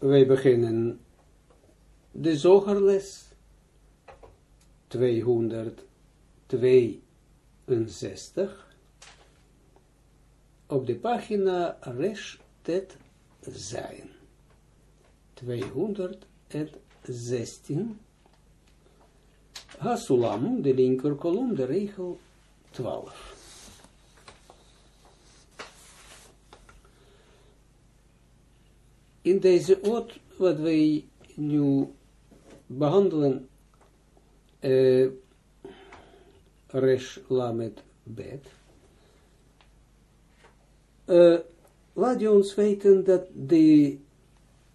wij beginnen de zogerles 262 op de pagina Resh Tet zijn. 216 Hasulam, de linker kolom, de regel 12. In deze oot, wat wij nu behandelen, uh, Resh Lamet Bet, uh, laat ons weten dat de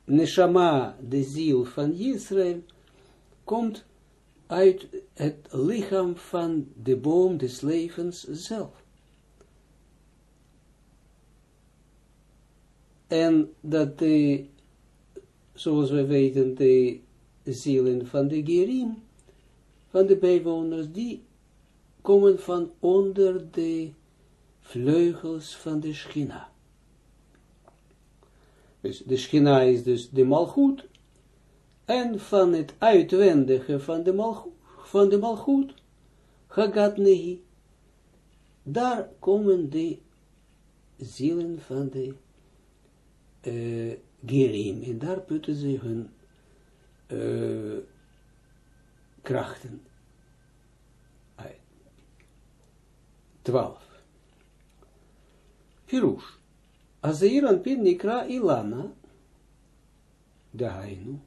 neshama, de ziel van Israël, komt uit het lichaam van de boom des levens zelf. En dat de, zoals we weten, de zielen van de Gerim, van de bijwoners, die komen van onder de vleugels van de Schina. Dus de Schina is dus de malgoed, en van het uitwendige van de malgoed, van de daar komen de zielen van de uh, Gerim, en daar putten ze hun uh, krachten uit. 12. Pirush. Azeir an pin nikra ilana, dahainu,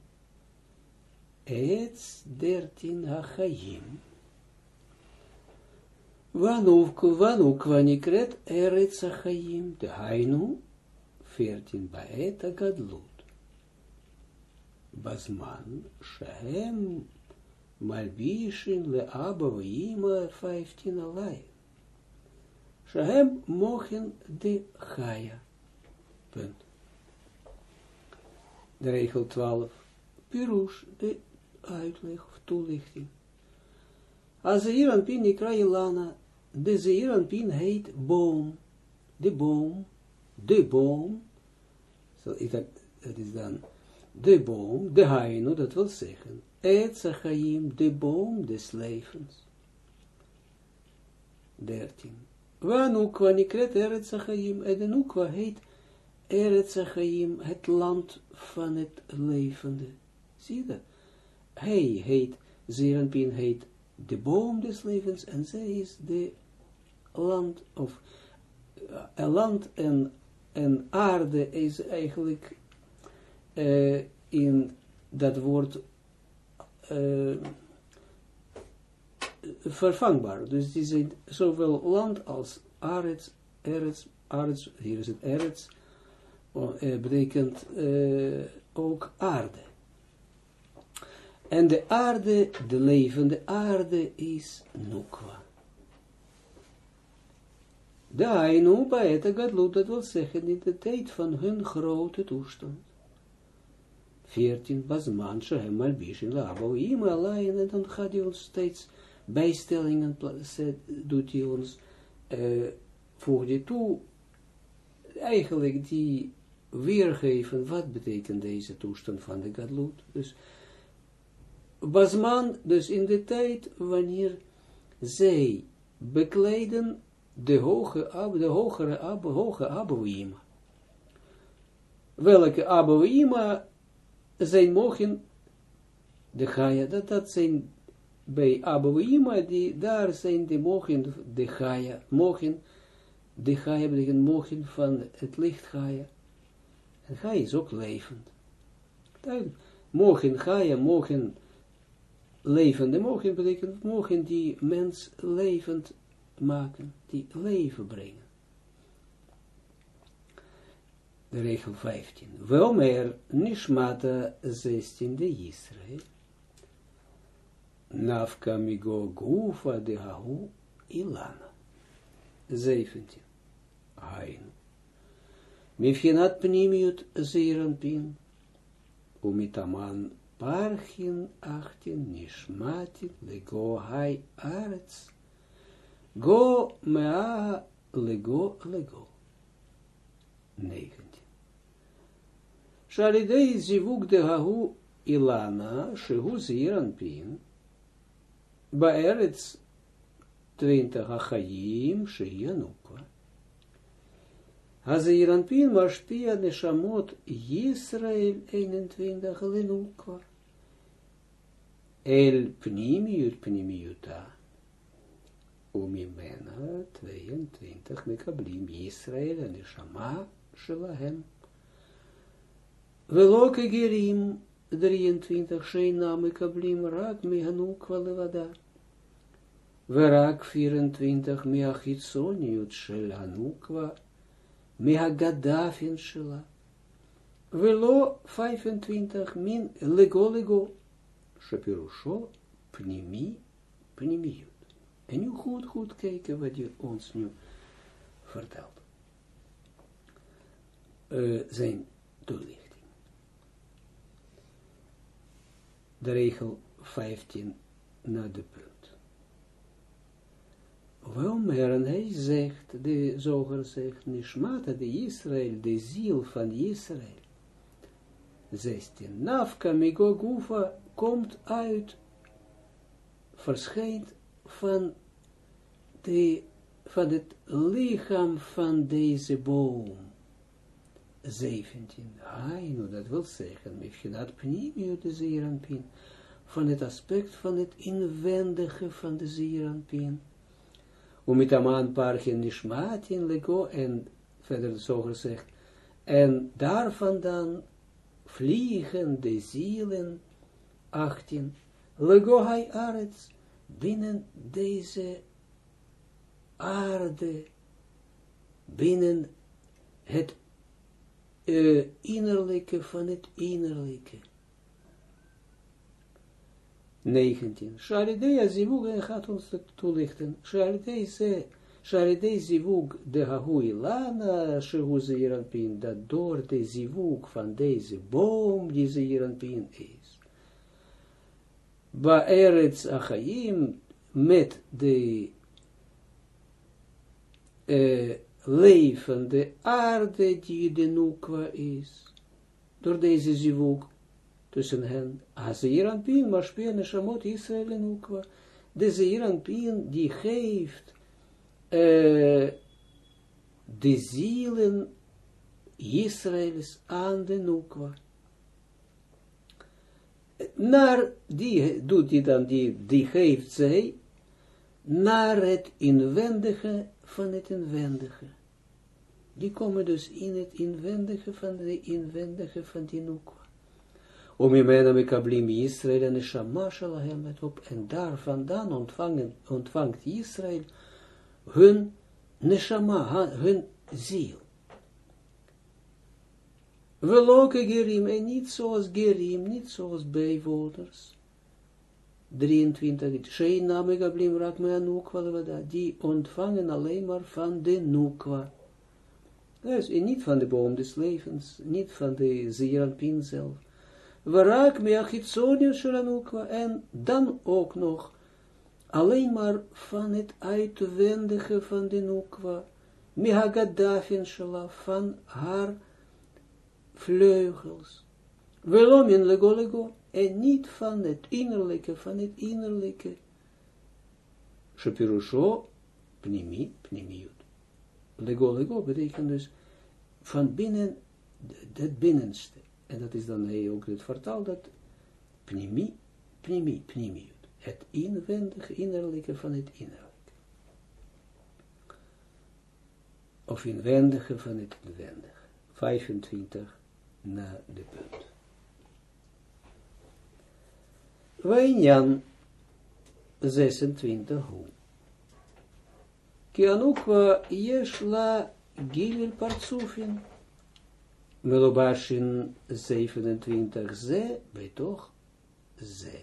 Etz dertin hachayim. Wanukwa nikret eretz hachayim, dahainu, 14 baet agadlut. Basman, shehem, malbishin le abba ima 15 alai. Shehem mochen de chaya. Punt. De regel 12. Pirush, de uitleg of toelichting. Als de hier aan pin ikra ilana, de zeer aan pin heet boom. De boom, de boom, is dat, dat is dan de boom, de haino, dat wil zeggen, et zachaim, de boom des levens. 13. Wanukwa nikret eret zachaim, en de nukwa heet eret zachaim, het land van het levende. Zie je dat? Hij heet, Zerenpin heet de boom des levens, en zij is de land, of uh, land en en aarde is eigenlijk uh, in dat woord uh, vervangbaar. Dus die zijn zowel land als aards, aards, aards hier is het aards, uh, betekent ook aarde. En de aarde, de levende aarde is Nukwa. De Ainu bij het Gadlut, dat wil zeggen in de tijd van hun grote toestand. 14, Basman, Shehem, Malbishin, Lavo, Ima, alleen, en dan gaat hij ons steeds bijstellingen, doet hij ons, uh, voegt hij toe, eigenlijk die weergeven, wat betekent deze toestand van de Gadlut. Dus, Basman, dus in de tijd wanneer zij bekleden de, hoge, de hogere ab, hoge Abouima. Welke Abouima zijn mogen, de Gaia, dat, dat zijn bij Abouima, die, daar zijn de mogen, de Gaia, mogen, de Gaia betekent mogen van het licht Gaia. En Gaia is ook levend. Mogen Gaia, mogen levende, mogen betekent, mogen die mens levend maken, die leven brengen. De regel 15. Wel meer nishmata 16 de Israël. Nafka migo gufa de hahu ilana. 17. Hain. Mifhinat pnimiut pin. Umitaman parchin 18 nishmatit lego hai arets. Go mea lego lego. 19. Shalidei zivuk de hahu ilana, shehu ziranpin, baeretz 20 achayim, sheyanukwa. Haziranpin mashpia neshamot Yisrael 21 lenukwa. El pnimiut pnimiuta. Umimena 22 mekablim Yisrael en Neshama shelahem. Veloke gerim 23 sheina mekablim rak mehanukwa levada. Verak 24 meachitsoniut shel hanukwa mehagadafin shela. Velo 25 min lego lego. Shapirusho pnimi pnimiut. En nu goed, goed kijken wat je ons nu vertelt. Uh, zijn toelichting. De regel 15 naar de punt. Waarom en hij zegt, de zoger zegt, Nishmata de Israël, de ziel van Israël. 16. Nafka migogufa komt uit, verschijnt van, de, van het lichaam van deze boom. 17. Hainu, dat wil zeggen, Mifchinat Pnimio de Zeeranpin, van het aspect van het inwendige van de Zeeranpin. Umitaman parchen nishmatin lego, en verder zo gezegd, en daar vandaan vliegen de zielen, 18, lego hai arets, binnen deze aarde, binnen het uh, innerlijke van het innerlijke. 19. Sharidei zivug, en gaat ons dat toelichten. Sharidei zivug de hahui lana, shehu zeiranpin, dat door de zivug van deze boom, die zeiranpin is. Ba eretz achayim, met de uh, levende aarde die de nukwa is, door deze zivug, tussen hen, Azeeranpin, maar speel Neshamot Israël en Nukwa, de Zeeranpin die geeft uh, de zielen Israëls aan de Nukwa. Naar die doet hij dan, die, die geeft zij naar het inwendige van het inwendige. Die komen dus in het inwendige van de inwendige van die Nukwa. Om je mij mekablim Israël en Neshama shalahem het op, en daar vandaan ontvangen, ontvangt Israël hun Neshama, hun ziel. Weloke gerim, en niet zoals gerim, niet zoals bijwoners. 23, Sheina megablim rak me anukwa die ontvangen alleen maar van de nukwa. Dus niet van de boom des levens, niet van de Zeranpin zelf. Warak meachitsonia shalanukwa, en dan ook nog alleen maar van het uitwendige van de nukwa, mehagadafin shala, van haar vleugels. Velomin lego lego, en niet van het innerlijke, van het innerlijke. Shapirusho, pnimi, pnimiut. Lego lego betekent dus van binnen, het binnenste. En dat is dan hij ook het vertaal dat pnimi, pnimi, pnimi, het inwendige, innerlijke van het innerlijke. Of inwendige van het inwendige. 25 na de punt. Wijnjan 26 hoe. Kianukwa yeshla gilil partsufin. Melobashin 27 ze, betoch ze.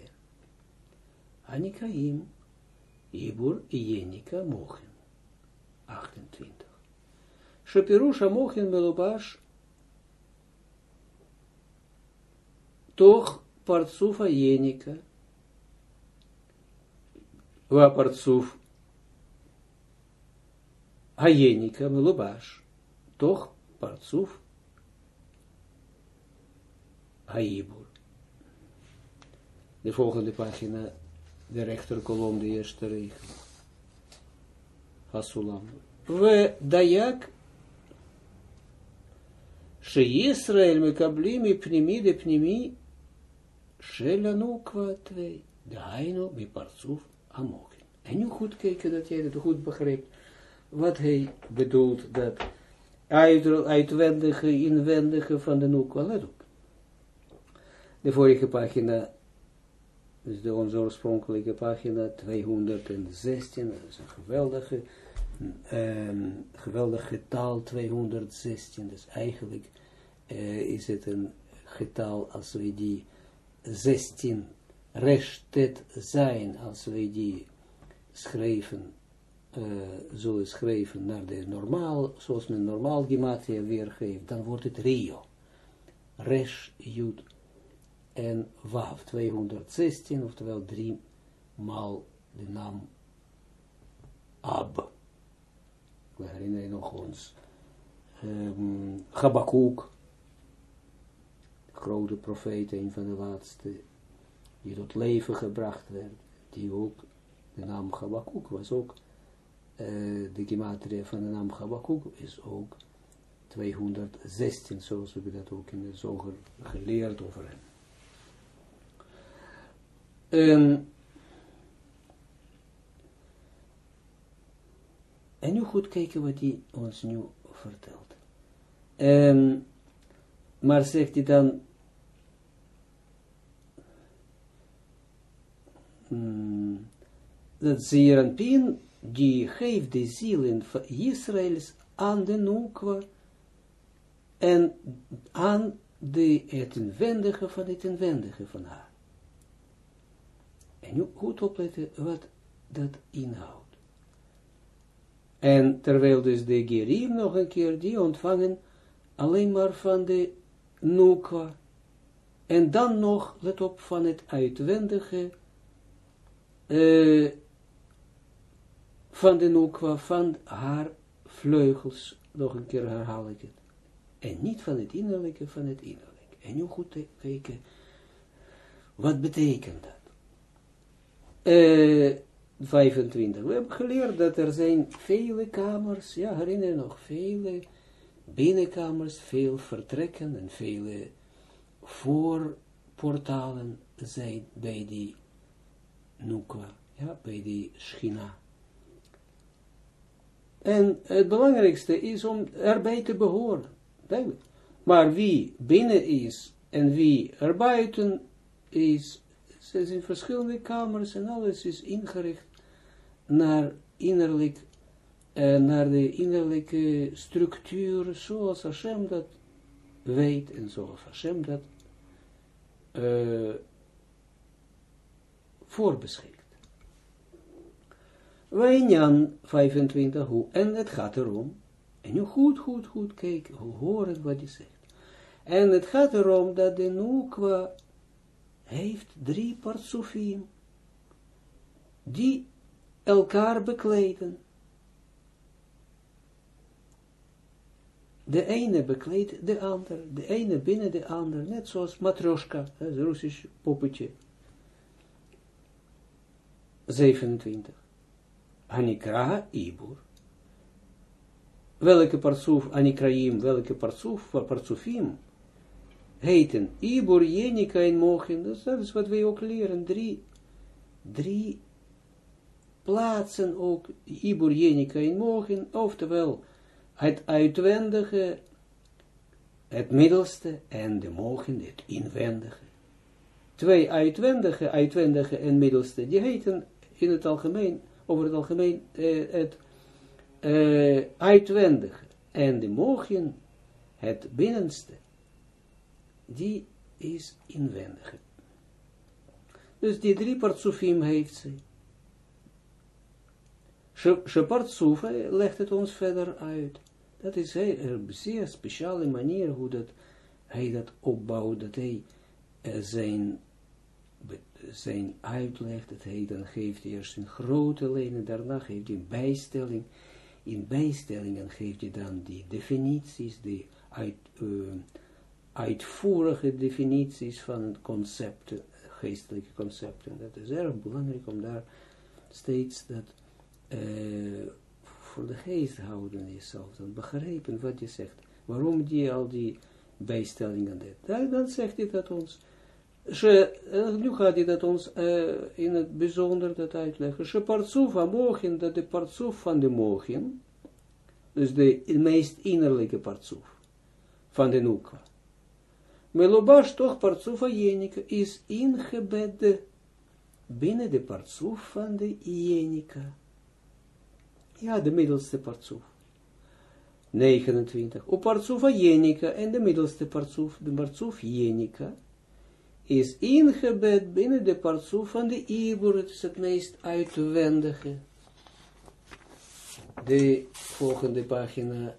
Anikaim, Ibur, Jenika, Mochin. 28. Shapirusha Mochin Melobash, toch Partsufa Jenika, Wa Partsuf Hajenika Melobash, toch Partsuf Haibur. De volgende pagina, de rechterkolom, de eerste regel. Hasulam. We dayak She מקבלים מפנימי לפנימי Shelanu kwa twee. De bij parzuf amokin. En nu goed kijken dat jij het goed begrijpt. Wat hij bedoelt dat uitwendige, inwendige van de noekwa. Let op. De vorige pagina, dus de onze oorspronkelijke pagina 216. Dat is een geweldige, um, geweldig getal 216. Dus eigenlijk is het een getal als we die 16 rechtet zijn, als we die schrijven, uh, zullen schrijven naar de normaal, zoals men normaal gematria weergeeft, dan wordt het Rio. Resh, Jud en Wav, 216, oftewel 3 maal de naam Ab. We herinneren nog ons. Um, Habakkuk, grote profeet, een van de laatste, die tot leven gebracht werd, die ook, de naam Habakkuk was ook, uh, de gematria van de naam Habakkuk is ook 216, zoals we dat ook in de zoger geleerd over hem. Um, en nu goed kijken wat hij ons nu vertelt. Um, maar zegt hij dan, Hmm. dat Zeranpien, die geeft de zielen van Israëls aan de Nukwa en aan de, het inwendige van het inwendige van haar. En nu goed opletten wat dat inhoudt. En terwijl dus de Gerim nog een keer, die ontvangen alleen maar van de Nukwa. En dan nog, let op, van het uitwendige uh, van de Nukwa, van haar vleugels, nog een keer herhaal ik het. En niet van het innerlijke, van het innerlijke. En nu goed kijken, wat betekent dat? Uh, 25. We hebben geleerd dat er zijn vele kamers, ja, herinner je nog, vele binnenkamers, veel vertrekken en vele voorportalen zijn bij die Nukwa, ja, bij die Schina. En het belangrijkste is om erbij te behoren, duidelijk. Maar wie binnen is en wie erbuiten is, ze zijn verschillende kamers en alles is ingericht naar innerlijk, uh, naar de innerlijke structuur, zoals Hashem dat weet en zoals Hashem dat uh, voorbeschikt. Wijnjan 25, hoe, en het gaat erom, en nu goed, goed, goed kijken, horen wat hij zegt. En het gaat erom dat de Nukwa heeft drie partsofiem, die elkaar bekleden. De ene bekleedt de ander, de ene binnen de ander, net zoals Matroska, het Russisch poppetje. 27. Anikra Ibur. Welke parsoef, Anikraim, welke parsoef, parsoefim, heten Ibur, Jenica en Mochin. Dus dat is wat wij ook leren. Drie, drie plaatsen ook, Ibur, Jenica en Mochin, oftewel het uitwendige, het middelste en de Mochin, het inwendige. Twee uitwendige, uitwendige en middelste, die heten in het algemeen, over het algemeen, uh, het uh, uitwendige. En de mogen, het binnenste, die is inwendige. Dus die drie partsufim heeft ze. Shepartsufa legt het ons verder uit. Dat is een zeer speciale manier hoe dat, hij dat opbouwt, dat hij zijn zijn uitleg, dat hij dan geeft eerst een grote lijn daarna geeft hij een bijstelling. In bijstellingen geeft hij dan die definities, die uit, uh, uitvoerige definities van concepten, geestelijke concepten. Dat is erg belangrijk om daar steeds dat uh, voor de geest houden jezelf, dan begrijpen wat je zegt. Waarom die al die bijstellingen deed. Dan, dan zegt hij dat ons, nu gaat hij dat ons uh, in het bijzonder dat uitleggen. Ze partsuf dat de partsuf van de mogen, dus de meest innerlijke partsuf van de nukwa. Melobash toch partsoef jenica is ingebed binnen de partsoef van de jenica. Ja, de middelste partsoef. 29. Op partsoef jenica en de middelste partsoef, de partsoef jenica, is ingebed binnen de partsoef van de Ibor, het is het meest uitwendige. De volgende pagina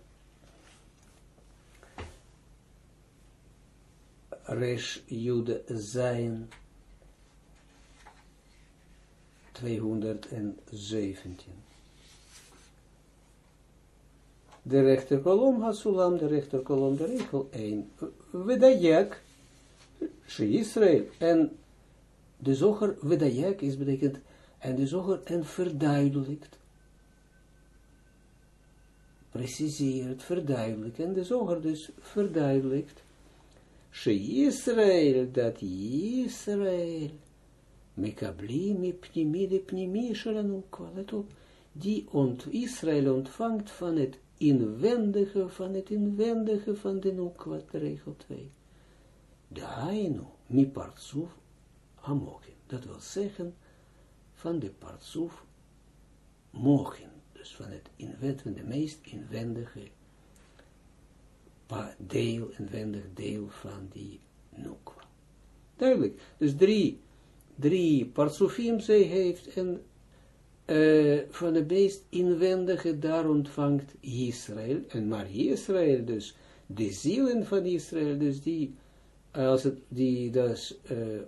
Resh Jude zijn 217. De rechterkolom Hasulam, de rechterkolom, de regel 1. Vedajek, She Israël. En de zoger, Vedajek is betekent, en de zoger en verduidelijkt. Preciseert, verduidelijkt. En de zoger dus verduidelijkt She Israël, dat Israël, Mekabli mi pnimi de pnimi shalanukwa. Let op, die ont, Israël ontvangt van het inwendige, van het inwendige van de nukwa, regel 2. Dainu, mi partsuf amokin. Dat wil zeggen, van de partsuf mogen. Dus van het inwendige, de meest inwendige deel, inwendig deel van die nukwa. Duidelijk. Dus drie, drie parsufim zij heeft en uh, van de meest inwendige daar ontvangt Israël. En maar Israël dus, de zielen van Israël, dus die, als het, die dus uh, uh,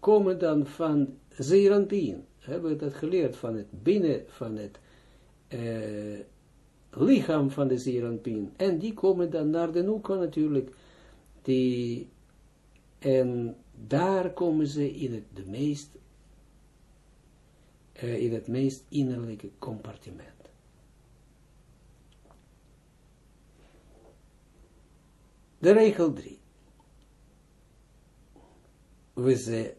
komen dan van Zeranpien. Hebben we dat geleerd van het binnen van het lichaam van de Zeranpin. En die komen dan naar de Nuka natuurlijk. Die, en daar komen ze in het, de meest, in het meest innerlijke compartiment. De regel 3. We ze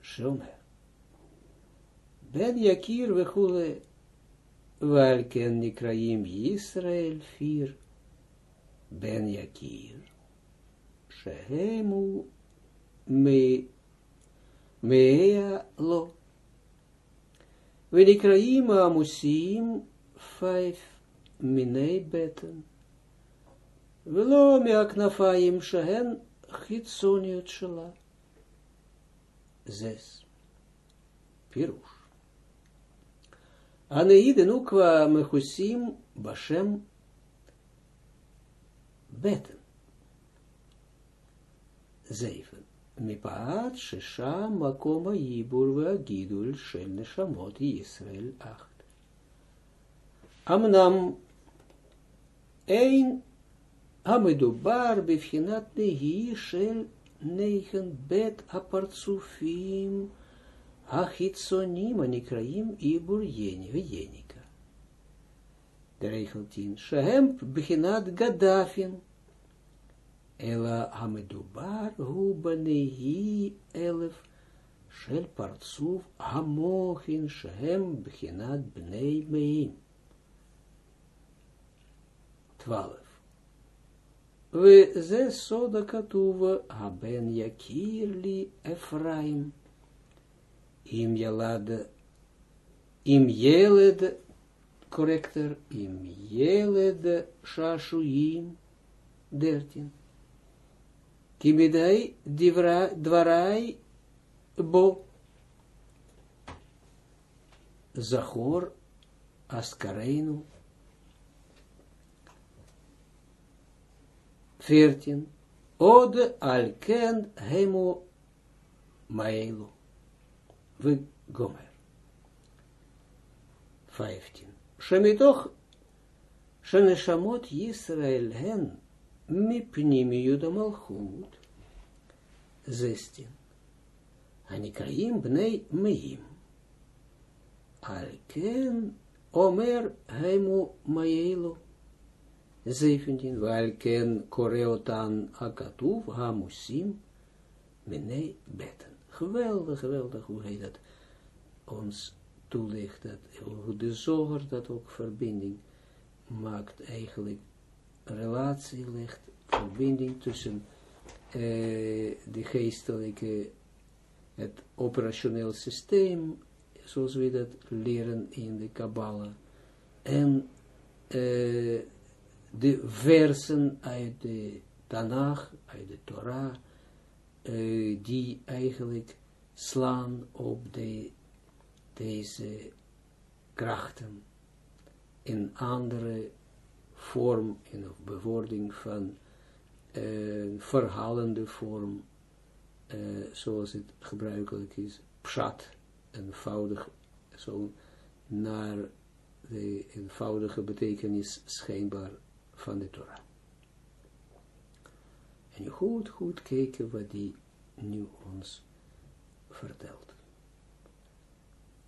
shomer. Ben yakir we chule welken Nikraim Israël vier ben Yakir, Shehemu me mea lo. Venikraim Amusim vijf minei beten. Velo meaknafaim shehen chitsoniot shela. Zes. Pirush. Aneiden ook mechusim bashem beten. Zeven. Mipaat shesha makoma yibur gidul shel neshamot Yisrael acht. Amnam een Amedubar bevchinat nehi shel negen bet apartsufim Achitsonim anikraim ibur jeni jenika. De regel 10. Shehem beginat Gaddafin. Ela hamedubar hu banehi elef shel partsuf hamochin shehem beginat bnei mein. 12. We ze soda katuwa haben yakirli Efraim. Im jelad, im jelad, corrector, im jelad shashuim, dertin. Kimidai dvarai bo. Zachor askareinu 14. Ode alken hemu hemo maelo. We gomer. 15. Shemitoch shaneshamot Yisrael hen mipnimi judamalchut. 16. Anikraim bnei meim. Alken omer Hemu maelo. 17. Walken koreotan akatuv hamusim menei beten. Geweldig, geweldig hoe hij dat ons toelicht, dat, hoe de zoger dat ook verbinding maakt, eigenlijk relatie legt, verbinding tussen uh, de geestelijke, het operationeel systeem, zoals we dat leren in de Kabbalah, en uh, de versen uit de Tanach, uit de Torah, uh, die eigenlijk slaan op de, deze krachten in andere vorm, in bewoording van uh, verhalende vorm, uh, zoals het gebruikelijk is, pshat, eenvoudig, zo naar de eenvoudige betekenis schijnbaar van de Torah. En goed, goed kijken wat die nu ons vertelt.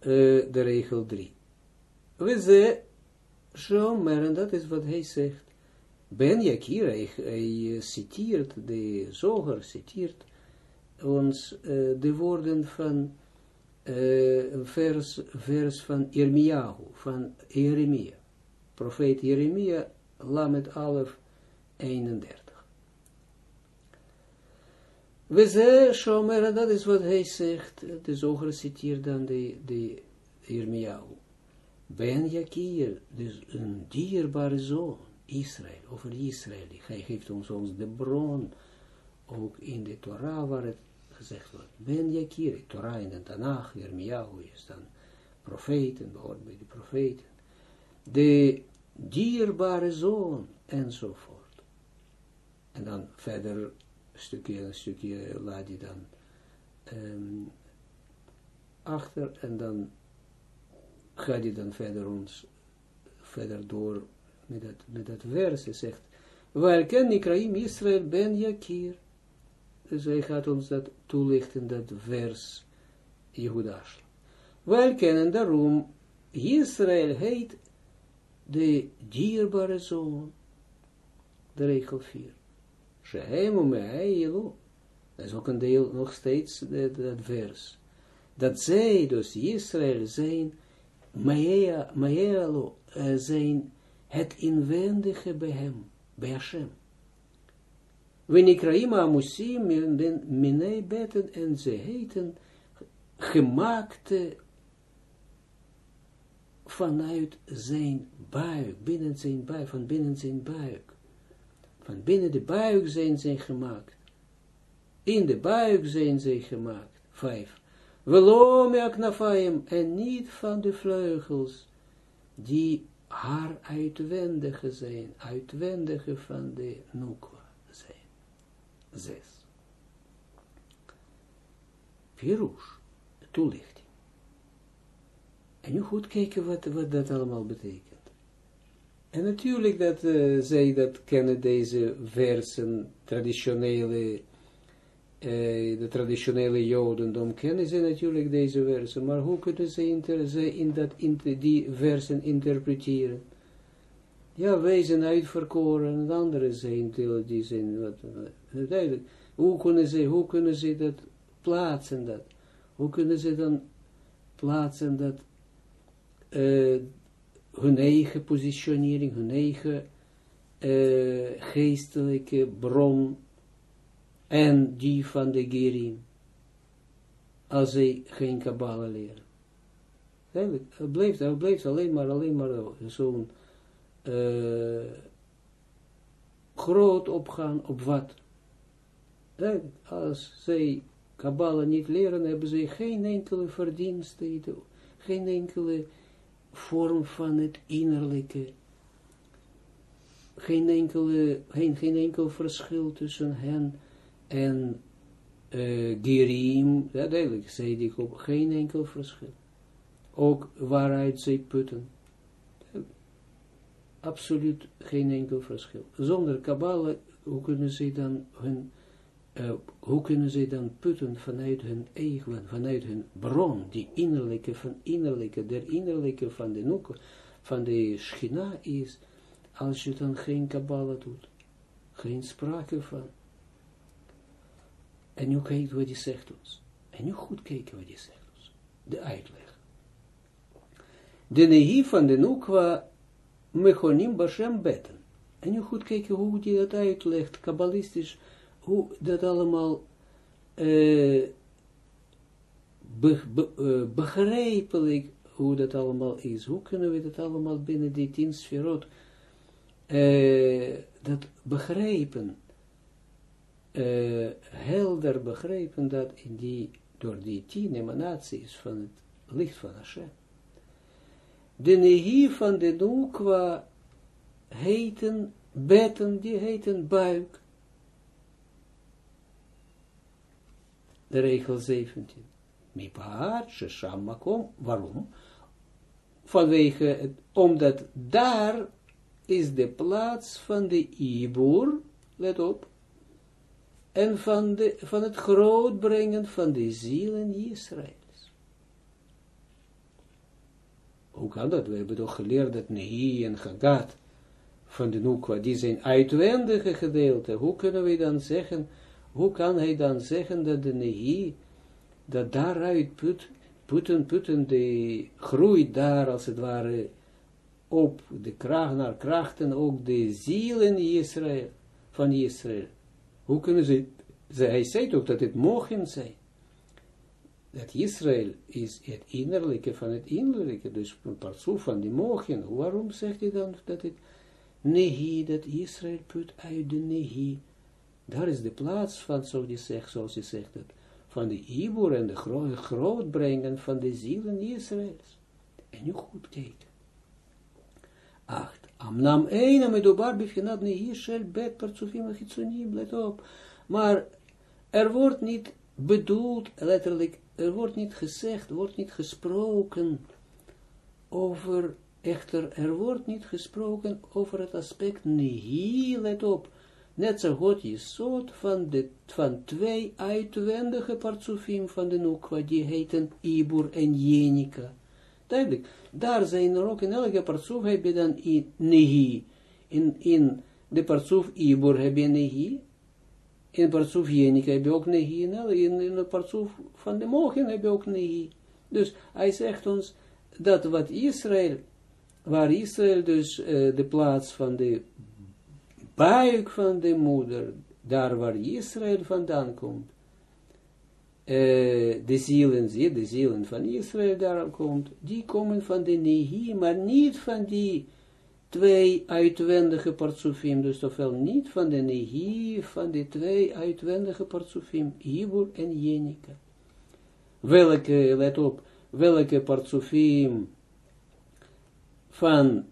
Uh, de regel 3. We ze, Shomer, en dat is wat hij zegt. Ben Yakir, hij, hij citeert, de zoger citeert ons uh, de woorden van vers, vers van Irmiyahu, van Jeremia. Profeet Jeremia, Lamet Alef 31. We zeggen, Shomer, dat is wat hij zegt, de zoger citeert dan de, de Irmiyahu. Ben Jakir, dus een dierbare zoon, Israël, over Israël. Hij geeft ons, ons de bron, ook in de Torah waar het gezegd wordt. Ben Jakir, Torah in de Tanach, Irmiyahu is dan profeten, behoort bij de profeten. De dierbare zoon, enzovoort. En dan verder stukje, een stukje laat hij dan um, achter en dan gaat hij dan verder ons verder door met dat, met dat vers. Hij zegt, waar ken Nikraim Israël ben Jakir. Dus hij gaat ons dat toelichten, dat vers Jehudash. Wij kennen daarom, Israël heet de dierbare zoon. De regel 4. Shehem me'eilu. Dat is ook een deel, nog steeds, dat, vers. Dat zij, dus Israël, zijn, me'eilu, zijn het inwendige bij hem, bij Hashem. Wenikraima amusim minei beten, en ze heten gemaakte vanuit zijn buik, binnen zijn buik, van binnen zijn buik. Van binnen de buik zijn zij gemaakt. In de buik zijn zij gemaakt. Vijf. Velome aknafaim. En niet van de vleugels. Die haar uitwendige zijn. Uitwendige van de nukwa zijn. Zes. Pirush. Toelichting. En nu goed kijken wat, wat dat allemaal betekent. En natuurlijk dat uh, zij dat kennen, deze versen, traditionele, uh, de traditionele jodendom, kennen ze natuurlijk deze versen, maar hoe kunnen ze, in dat, die versen interpreteren? Ja, wij zijn uitverkoren, en anderen zijn, die zijn, wat. Hoe kunnen ze, hoe kunnen ze dat plaatsen, dat? Hoe kunnen ze dan plaatsen dat, uh, hun eigen positionering, hun eigen uh, geestelijke bron en die van de Gerim, als zij geen Kabbalah leren. Eigenlijk, het blijft, het blijft alleen maar, alleen maar zo'n uh, groot opgaan op wat. Als zij Kabbalah niet leren, hebben ze geen enkele verdienste, geen enkele vorm van het innerlijke. Geen, enkele, geen, geen enkel verschil tussen hen en uh, Gerim, ja duidelijk, zei ik op, geen enkel verschil. Ook waaruit zij putten. Absoluut geen enkel verschil. Zonder Kabbalah hoe kunnen ze dan hun, uh, hoe kunnen ze dan putten vanuit hun eigen, vanuit hun bron, die innerlijke van innerlijke, der innerlijke van de noek, van de schina is, als je dan geen kabbala doet, geen sprake van. En nu kijkt wat hij zegt ons. En nu goed kijken wat hij zegt ons. De uitleg. De nehi van de nukwa mechonim bashem beten. En nu goed kijken hoe hij dat uitlegt, kabbalistisch, hoe dat allemaal uh, be, uh, begrijpelijk, hoe dat allemaal is. Hoe kunnen we dat allemaal binnen die tien sferot uh, dat begrijpen, helder begrijpen dat in die, door die tien emanaties van het licht van Hashem. De nehi van de Nukwa heten betten, die heten buik. De regel 17. Mipaat, shesham makom. Waarom? Vanwege het, omdat daar is de plaats van de Ibur, let op, en van, de, van het grootbrengen van de zielen Israëls. Hoe kan dat? We hebben toch geleerd dat Nehi en Hagat van de Nukwa, die zijn uitwendige gedeelte. Hoe kunnen we dan zeggen, hoe kan hij dan zeggen dat de Nehi, dat daaruit put, putten, putten, de groeit daar als het ware op de kracht, naar krachten, ook de zielen Israël, van Israël. Hoe kunnen ze, ze hij zei ook dat het mogen zijn. Dat Israël is het innerlijke van het innerlijke, dus een van die mogen. Waarom zegt hij dan dat het nehi, dat Israël put uit de nehi. Daar is de plaats van, zo die zegt, zoals hij zegt het, van de Ibor en de groot, grootbrengen van de zielen Israëls. En nu goed kijken. 8. Amnam medobar bifhinat nehi let op. Maar er wordt niet bedoeld, letterlijk, er wordt niet gezegd, wordt niet gesproken over, echter, er wordt niet gesproken over het aspect nehi, let op, net zo goed je soort van, de, van twee uitwendige partsufim van de Nukwa, die heten Ibur en Jenica. Duidelijk, daar zijn er ook in elke partsoef heb dan in nehi. In, in de partsoef Ibor heb je nehi. In partsoef Jenica heb je ook nehi. In, in de van de mogen heb je ook nehi. Dus hij zegt ons dat wat Israël, waar Israël dus uh, de plaats van de buik van de moeder, daar waar Israël vandaan komt, uh, de zielen, zie, de zielen van Israël daar komt, die komen van de Nehi, maar niet van die twee uitwendige partsufim, dus ofwel niet van de Nehi, van de twee uitwendige partsufim, Ibur en Jenica. Welke, let op, welke partsufim van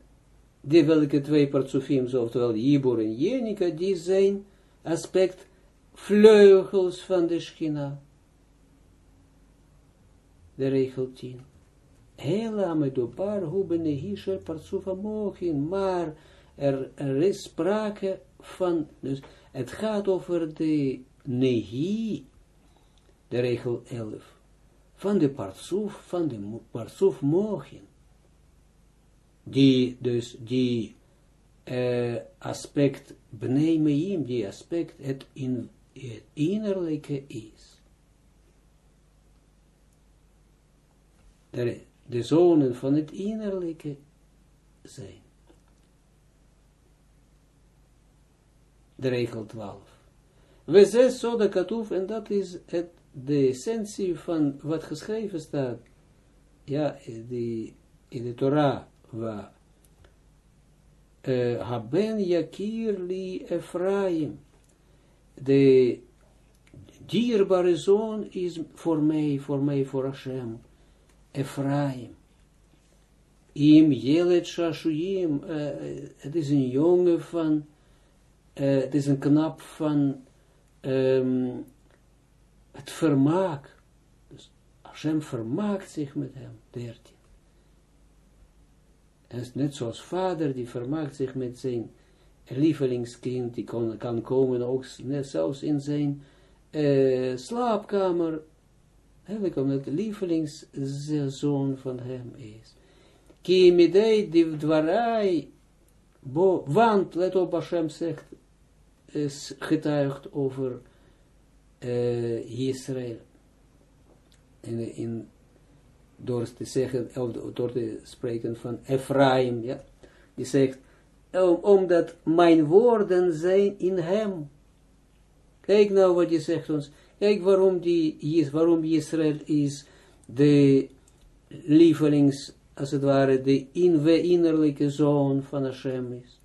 de welke twee partsufim, oftewel Ibur en Jenica, die zijn aspect vleugels van de Schina de regel 10. Hela medobar hu benehi shel partsufa mochin, maar er, er is sprake van, dus het gaat over de nehi, de regel 11, van de partsuf, van de partsuf mochin. Die, dus die uh, aspect bnei die aspect het, in, het innerlijke is. de, de zonen van het innerlijke zijn. De regel 12. We zes zo de katoef, en dat is het, de essentie van wat geschreven staat, ja, die, in de Torah, uh, haben yakir li Ephraim, de dierbare zoon is voor mij, voor mij, voor Hashem, Ephraim. Im Jelet Shashuyim, uh, het is een jongen van, uh, het is een knap van het vermaak. Dus Hashem vermaakt zich met hem, dertien. En net zoals vader, die vermaakt zich met zijn lievelingskind, die kan, kan komen ook net zelfs in zijn uh, slaapkamer, eigenlijk omdat lievelingszoon van hem is. Ki midei divdwarai, bo, want, let op, Hashem zegt, is getuigd over uh, Israël. In, door te zeggen, of door te spreken van Ephraim, ja, die zegt, omdat mijn woorden zijn in hem. Kijk nou wat je zegt ons. Kijk waarom, die, waarom Israël is de lievelings, als het ware, de innerlijke zoon van Hashem is.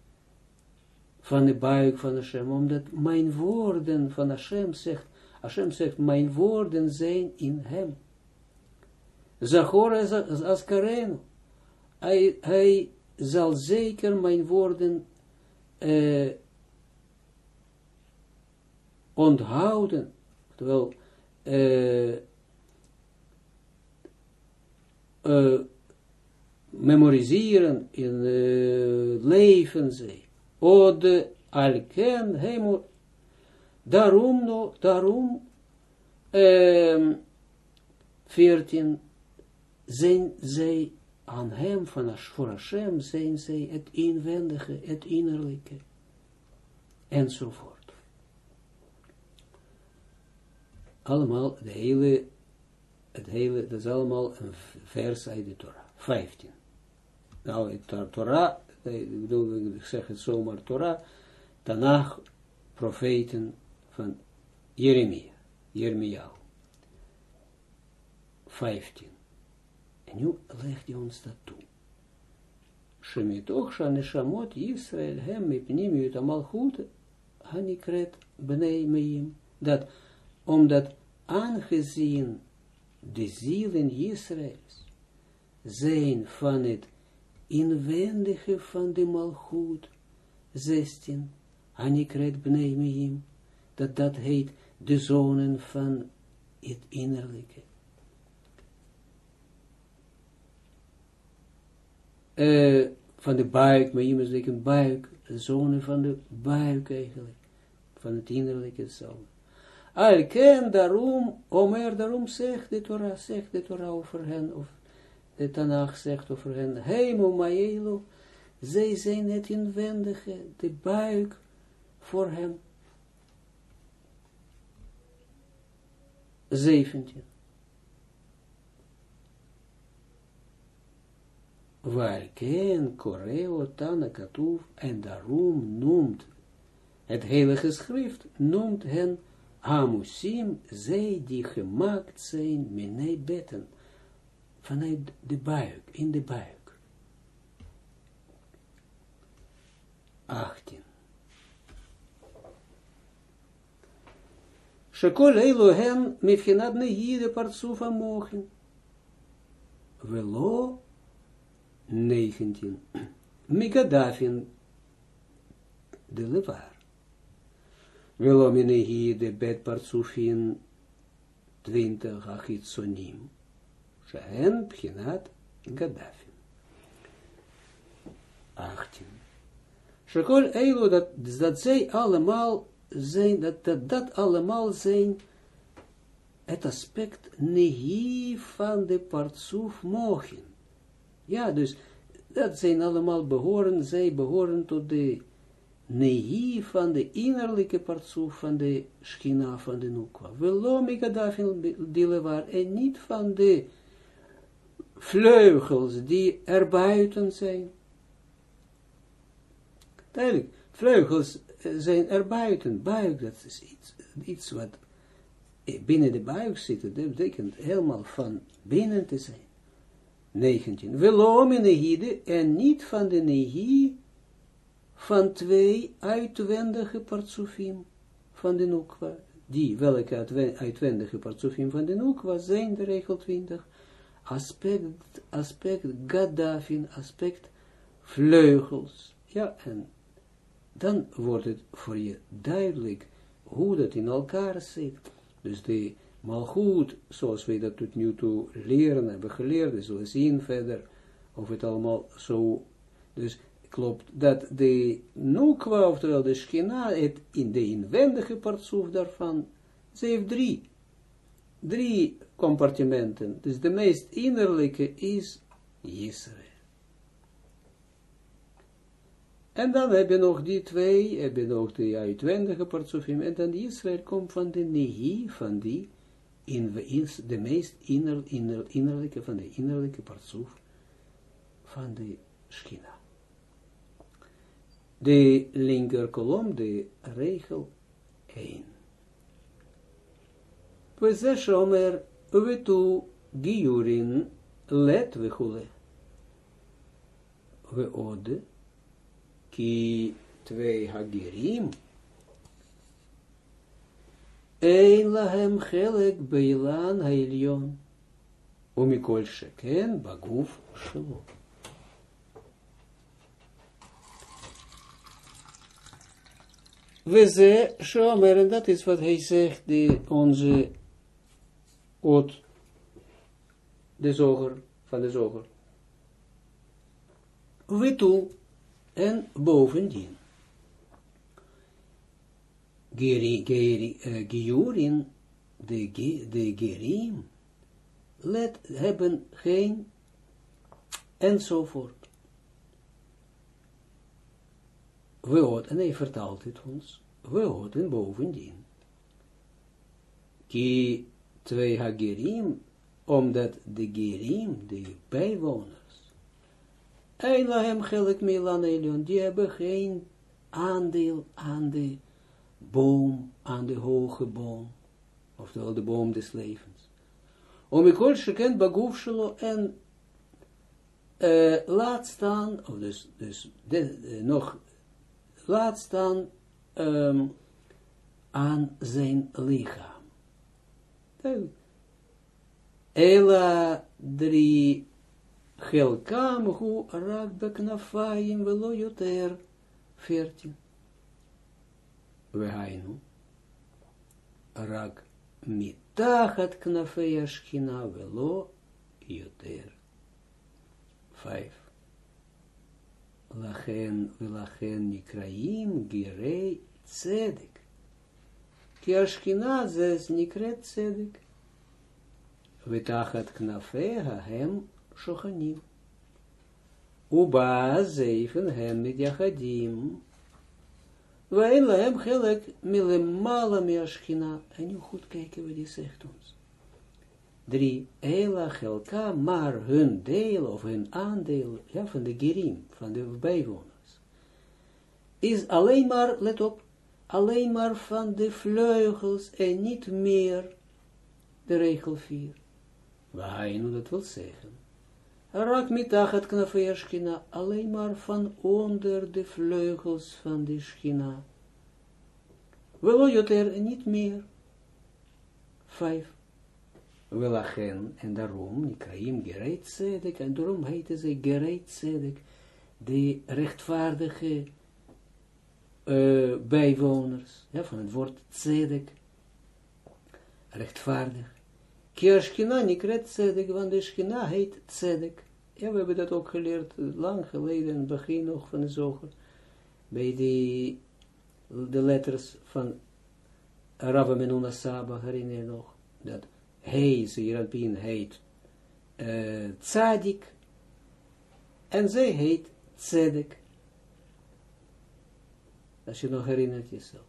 Van de buik van Hashem. Omdat mijn woorden van Hashem zegt, Hashem zegt, mijn woorden zijn in hem. Zachor als Karenu. Hij, hij zal zeker mijn woorden uh, onthouden, terwijl uh, uh, memoriseren in uh, leven zij. Ode alken hemel, daarom, no, daarom, um, 14, zijn zij aan hem, van voor Hashem, zijn zij het inwendige, het innerlijke, enzovoort. Allemaal, de hele, het hele, dat is allemaal een vers uit de Torah. 15. Nou, de Torah, ik bedoel, ik zeg het zomaar Torah, Tanach, profeten van Jeremia, Jeremia. 15. En nu legt hij ons dat toe. Shemitoch shaneshamot Yisrael hem mipnimiut amalchut hanikret bnei meim. Dat, omdat aangezien de zielen Israëls zijn van het inwendige van de malchut, 16, hanikret bnei meim, dat dat heet de zonen van het innerlijke. Uh, van de buik, maar iemand zegt een buik, de zone van de buik eigenlijk, van het innerlijke zelf. Al ken daarom, Omer daarom zegt de Torah, zegt de Torah over hen, of de Tanach zegt over hen, Hemel Maelo, zij zijn het inwendige, de buik voor hen. 17. Waar ken koreo tana katoef, en daarom noemt het heilige schrift, noemt hen Hamusim, zij die gemaakt zijn, menei betten, vanuit de buik, in de buik. 18. Shekol Elohen, mifhinat negide partsufa mochen. Velo 19. Migadafin de levar. Velominehi de bet partsufin 20 achitsonim. Shahen pchinat gadafin. 18. Shekol Eilu, dat, dat zij allemaal zijn, dat, dat, dat allemaal zijn het aspect nehi van de partsuf mogen. Ja, dus dat zijn allemaal behoren, zij behoren tot de nehi van de innerlijke partsoef van de schina van de nukwa. Velomika daarvan dilewaar en niet van de vleugels die er buiten zijn. Duidelijk, vleugels zijn er buiten. Buik, dat is iets, iets wat binnen de buik zit. Dat betekent helemaal van binnen te zijn. 19. Welom in en niet van de nehi van twee uitwendige partsufim van de nukwa. Die, welke uitwendige partsufim van de nukwa zijn de regel 20. Aspect, aspect gaddafin, aspect vleugels. Ja, en dan wordt het voor je duidelijk hoe dat in elkaar zit. Dus de maar goed, zoals wij dat tot nu toe leren, hebben geleerd, we zullen zien verder, of het allemaal zo, dus klopt, dat de nukwa, oftewel de schina, het in de inwendige partsoef daarvan, ze heeft drie, drie compartimenten. Dus de meest innerlijke is Israël. En dan heb je nog die twee, heb je nog de uitwendige partsofim, en dan Israël komt van de nehi, van die, in, de meest inner, inner, innerlijke, van de innerlijke partsoef, van de schina. De linker kolom, de regel 1. We ze shomer, we tu giurin, let we hule. We ode, ki twee hagirim, een lahem gelek beilan hailion, umikol sheken baguf shelo. We ze, shomer, en dat is wat hij zegt, die onze oot, de zoger, van de zoger. We en bovendien, geri, geri, uh, de, de Gerim, let hebben geen, enzovoort. We hoort, en hij vertaalt het ons, we hoorden bovendien, ki twee hagerim, omdat de gerim, de bijwoners, Eilahem gelik milan elion, die hebben geen aandeel aan de boom, aan de hoge boom, oftewel de boom des levens. Om ik hoor, kent bagufshelo en uh, laat staan, of dus, dus de, uh, nog, laat staan um, aan zijn lichaam. Ela drie Chelkam hu rak beknafayim velo yoter. 14. Vehainu. Rak mitachat knafei ashkina velo yoter. 5. Lachen velachen nikraim girei tzedek. Ki zes nikret tzedek. Knafei hem zeifen hem met Wein lahem gelek milemala meashchina. En nu goed kijken wat hij zegt ons. Drie, Ela gelka, maar hun deel of hun aandeel, ja, van de gerim, van de bijwoners, is alleen maar, let op, alleen maar van de vleugels en niet meer de regel 4. Waar dat wil zeggen. Rak mitachat knafei schina, alleen maar van onder de vleugels van de schina. Wel joter, niet meer. Vijf. Welachen, en daarom, Nikraim gereit zedek, en daarom heette ze gereit zedek, de rechtvaardige uh, bijwoners, ja, van het woord zedek, rechtvaardig. Kiashkina nikret zedek, want de schina heet zedek. Ja, we hebben dat ook geleerd lang geleden, in het begin nog van de zoger, bij die, de letters van Rabba Menuna Saba, herinner je nog, dat hij, Zeranpien, heet uh, Tzadik, en zij heet Tzedek. Als je nog herinnert jezelf.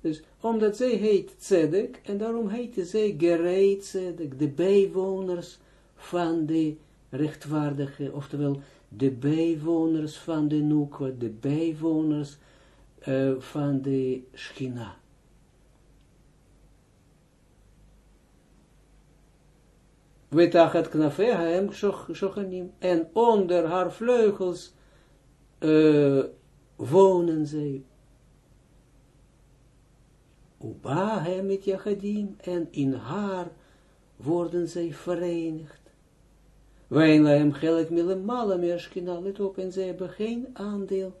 Dus omdat zij heet Tzedek, en daarom heette zij Gerei Tzedek, de bijwoners van de rechtvaardige, oftewel de bijwoners van de Nukwa, de bijwoners uh, van de Schina. Wetachat knafeha hem shochanim. En onder haar vleugels uh, wonen zij. Uba hem met jachadim. En in haar worden zij verenigd. Wij hem gelk milemala meer schina, let op, en zij hebben geen aandeel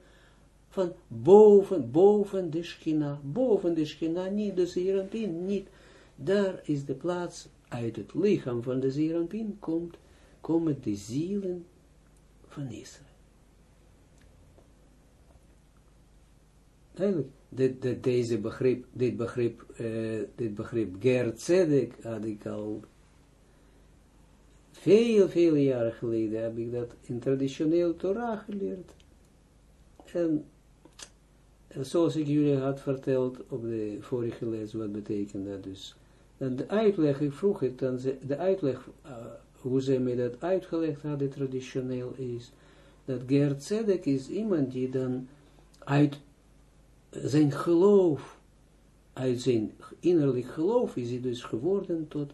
van boven, boven de schina, boven de schina, niet de zeeranpin, niet. Daar is de plaats, uit het lichaam van de zeeranpin komt, komen de zielen van Israël. Eigenlijk, dit, dit, deze begrip, dit begrip, uh, dit begrip Ger had ik al veel, veel jaren geleden heb ik dat in traditioneel Torah geleerd. En, zoals ik jullie had verteld op de vorige les, wat betekent dat dus. En de uitleg, ik vroeg het, dan de uitleg, uh, hoe ze mij dat uitgelegd hadden traditioneel is, dat Ger Tzedek is iemand die dan uit zijn geloof, uit zijn innerlijk geloof is hij dus geworden tot,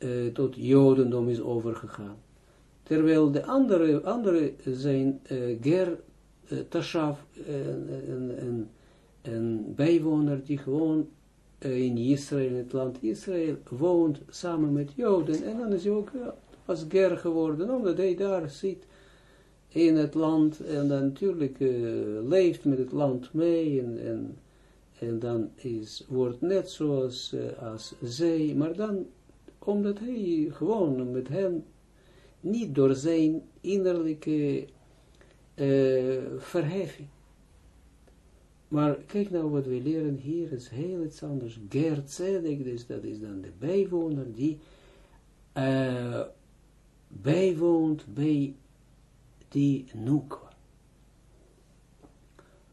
uh, tot Jodendom is overgegaan. Terwijl de andere, andere zijn uh, Ger uh, Tashaf, een, een bijwoner die gewoon in Israël, in het land Israël, woont samen met Joden. En dan is hij ook als Ger geworden, omdat hij daar zit in het land en dan natuurlijk leeft met het land mee en, en, en dan is, wordt net zoals als zij, maar dan omdat hij gewoon met hen niet door zijn innerlijke uh, verheffing. Maar kijk nou wat we leren hier is heel iets anders. Gert Zedek, dus dat is dan de bijwoner die bijwoont bij die nukwa.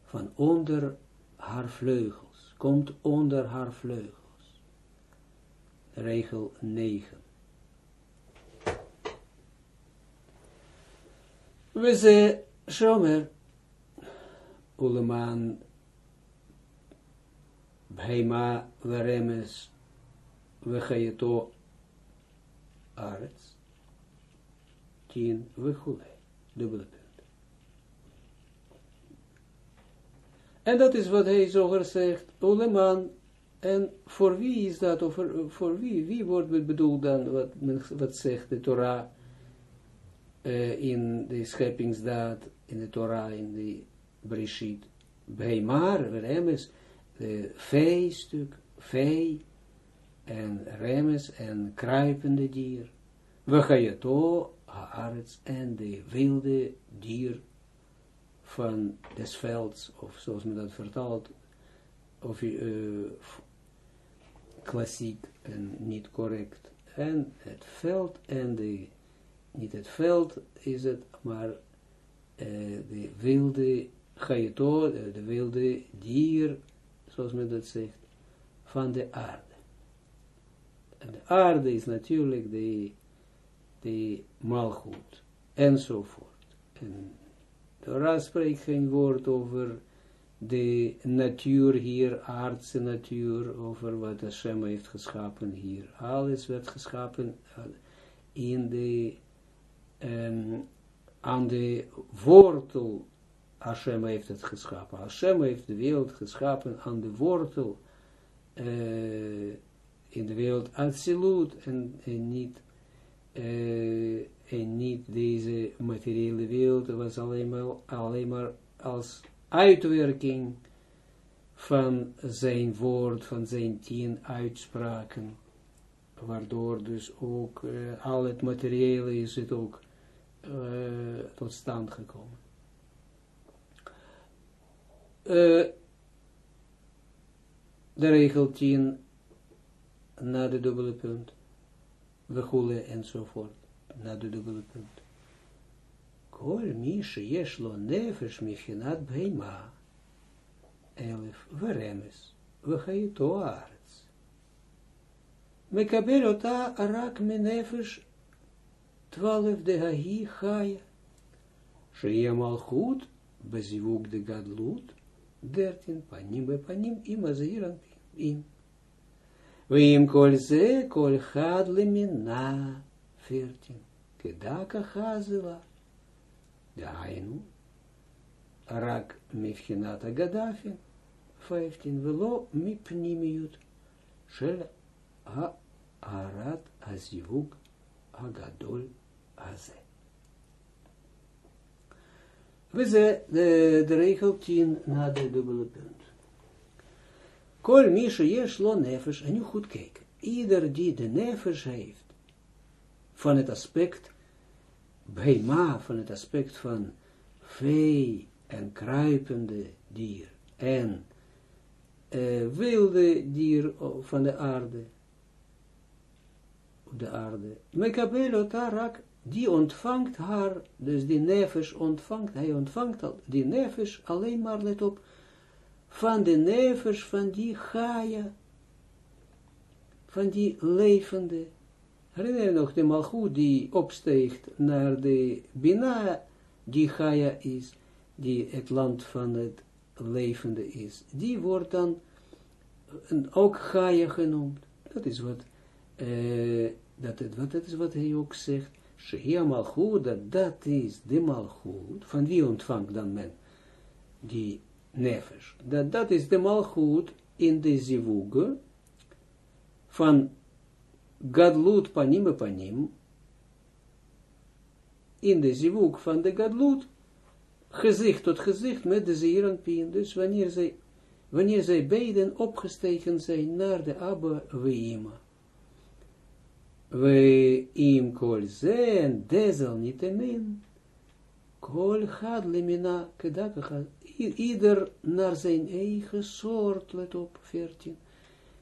Van onder haar vleugels. Komt onder haar vleugels. Regel 9. We ze shomer uleman bheima veremes vechayeto arets tien vechulei dubbele punt. En dat is wat hij zoger zegt, Oleman, en voor wie is dat, of voor, wie, wie wordt bedoeld dan, wat, wat zegt de Torah uh, in de scheppingsdaad, in de Torah, in de Breshit, maar, remes, de vee-stuk, vee, en remes, en kruipende dier, we gaan je to Haaretz en de wilde dier van des velds, of zoals men dat vertaalt, of uh, klassiek en niet correct. En het veld en de, niet het veld is het, maar uh, de wilde gaeto, de, de wilde dier, zoals men dat zegt, van de aarde. En de aarde is natuurlijk de de malgoed, enzovoort. En Torah spreekt geen woord over de natuur hier, aardse natuur, over wat Hashem heeft geschapen hier. Alles werd geschapen eh, in de, um, aan de wortel, Hashem heeft het geschapen. Hashem heeft de wereld geschapen aan de wortel, uh, in de wereld absoluut en, niet uh, en niet deze materiële wereld, was alleen maar, alleen maar als uitwerking van zijn woord, van zijn tien uitspraken, waardoor dus ook uh, al het materiële is het ook uh, tot stand gekomen. Uh, de regel 10 na de dubbele punt wegule enzovoort, na de dubbele punt. Kol mi sheyesh lo nefesh michinat beima, elef veremes, vechayito arets. Mekabel ota rak me nefesh, twaalf de hahi chaya, sheye malchut, bezivuk de gadlut, dertin panim be panim im aziran im. Weim kol ze, kol had lemina, 14. Kedaka hazela. Dainu. Rak mifchinata gadafin. 15. Velo mipnimiut. Shel ha arat azivuk agadol aze. We ze de, de regel 10 na de dubbele punt. Kol mische jesh lo nefesh, en nu goed kijken. Ieder die de nefesh heeft, van het aspect, ma van het aspect van vee en kruipende dier, en uh, wilde dier van de aarde, op de aarde. Mekabel tarak, die ontvangt haar, dus die nefesh ontvangt, hij ontvangt al, die nefesh alleen maar, let op, van de nefesh van die Gaia, van die levende. Herinner je nog de malgoed die opsteegt naar de Bina, die Gaia is, die het land van het levende is. Die wordt dan ook Gaia genoemd. Dat is wat, uh, dat, wat, dat is wat hij ook zegt. Shehia malchut, dat dat is de malchut. Van wie ontvangt dan men die nefesh? Dat, dat is de malchut in de zivuge van gadlut panim panim. In de zivug van de gadlut gezicht tot gezicht met de zeeranpien. Dus wanneer zij, wanneer zij beiden opgestegen zijn naar de Abba Weima. We im kol ze en dezel niet emin. Kol had limina kedakach. Ieder naar zijn eigen soort, let op, 14.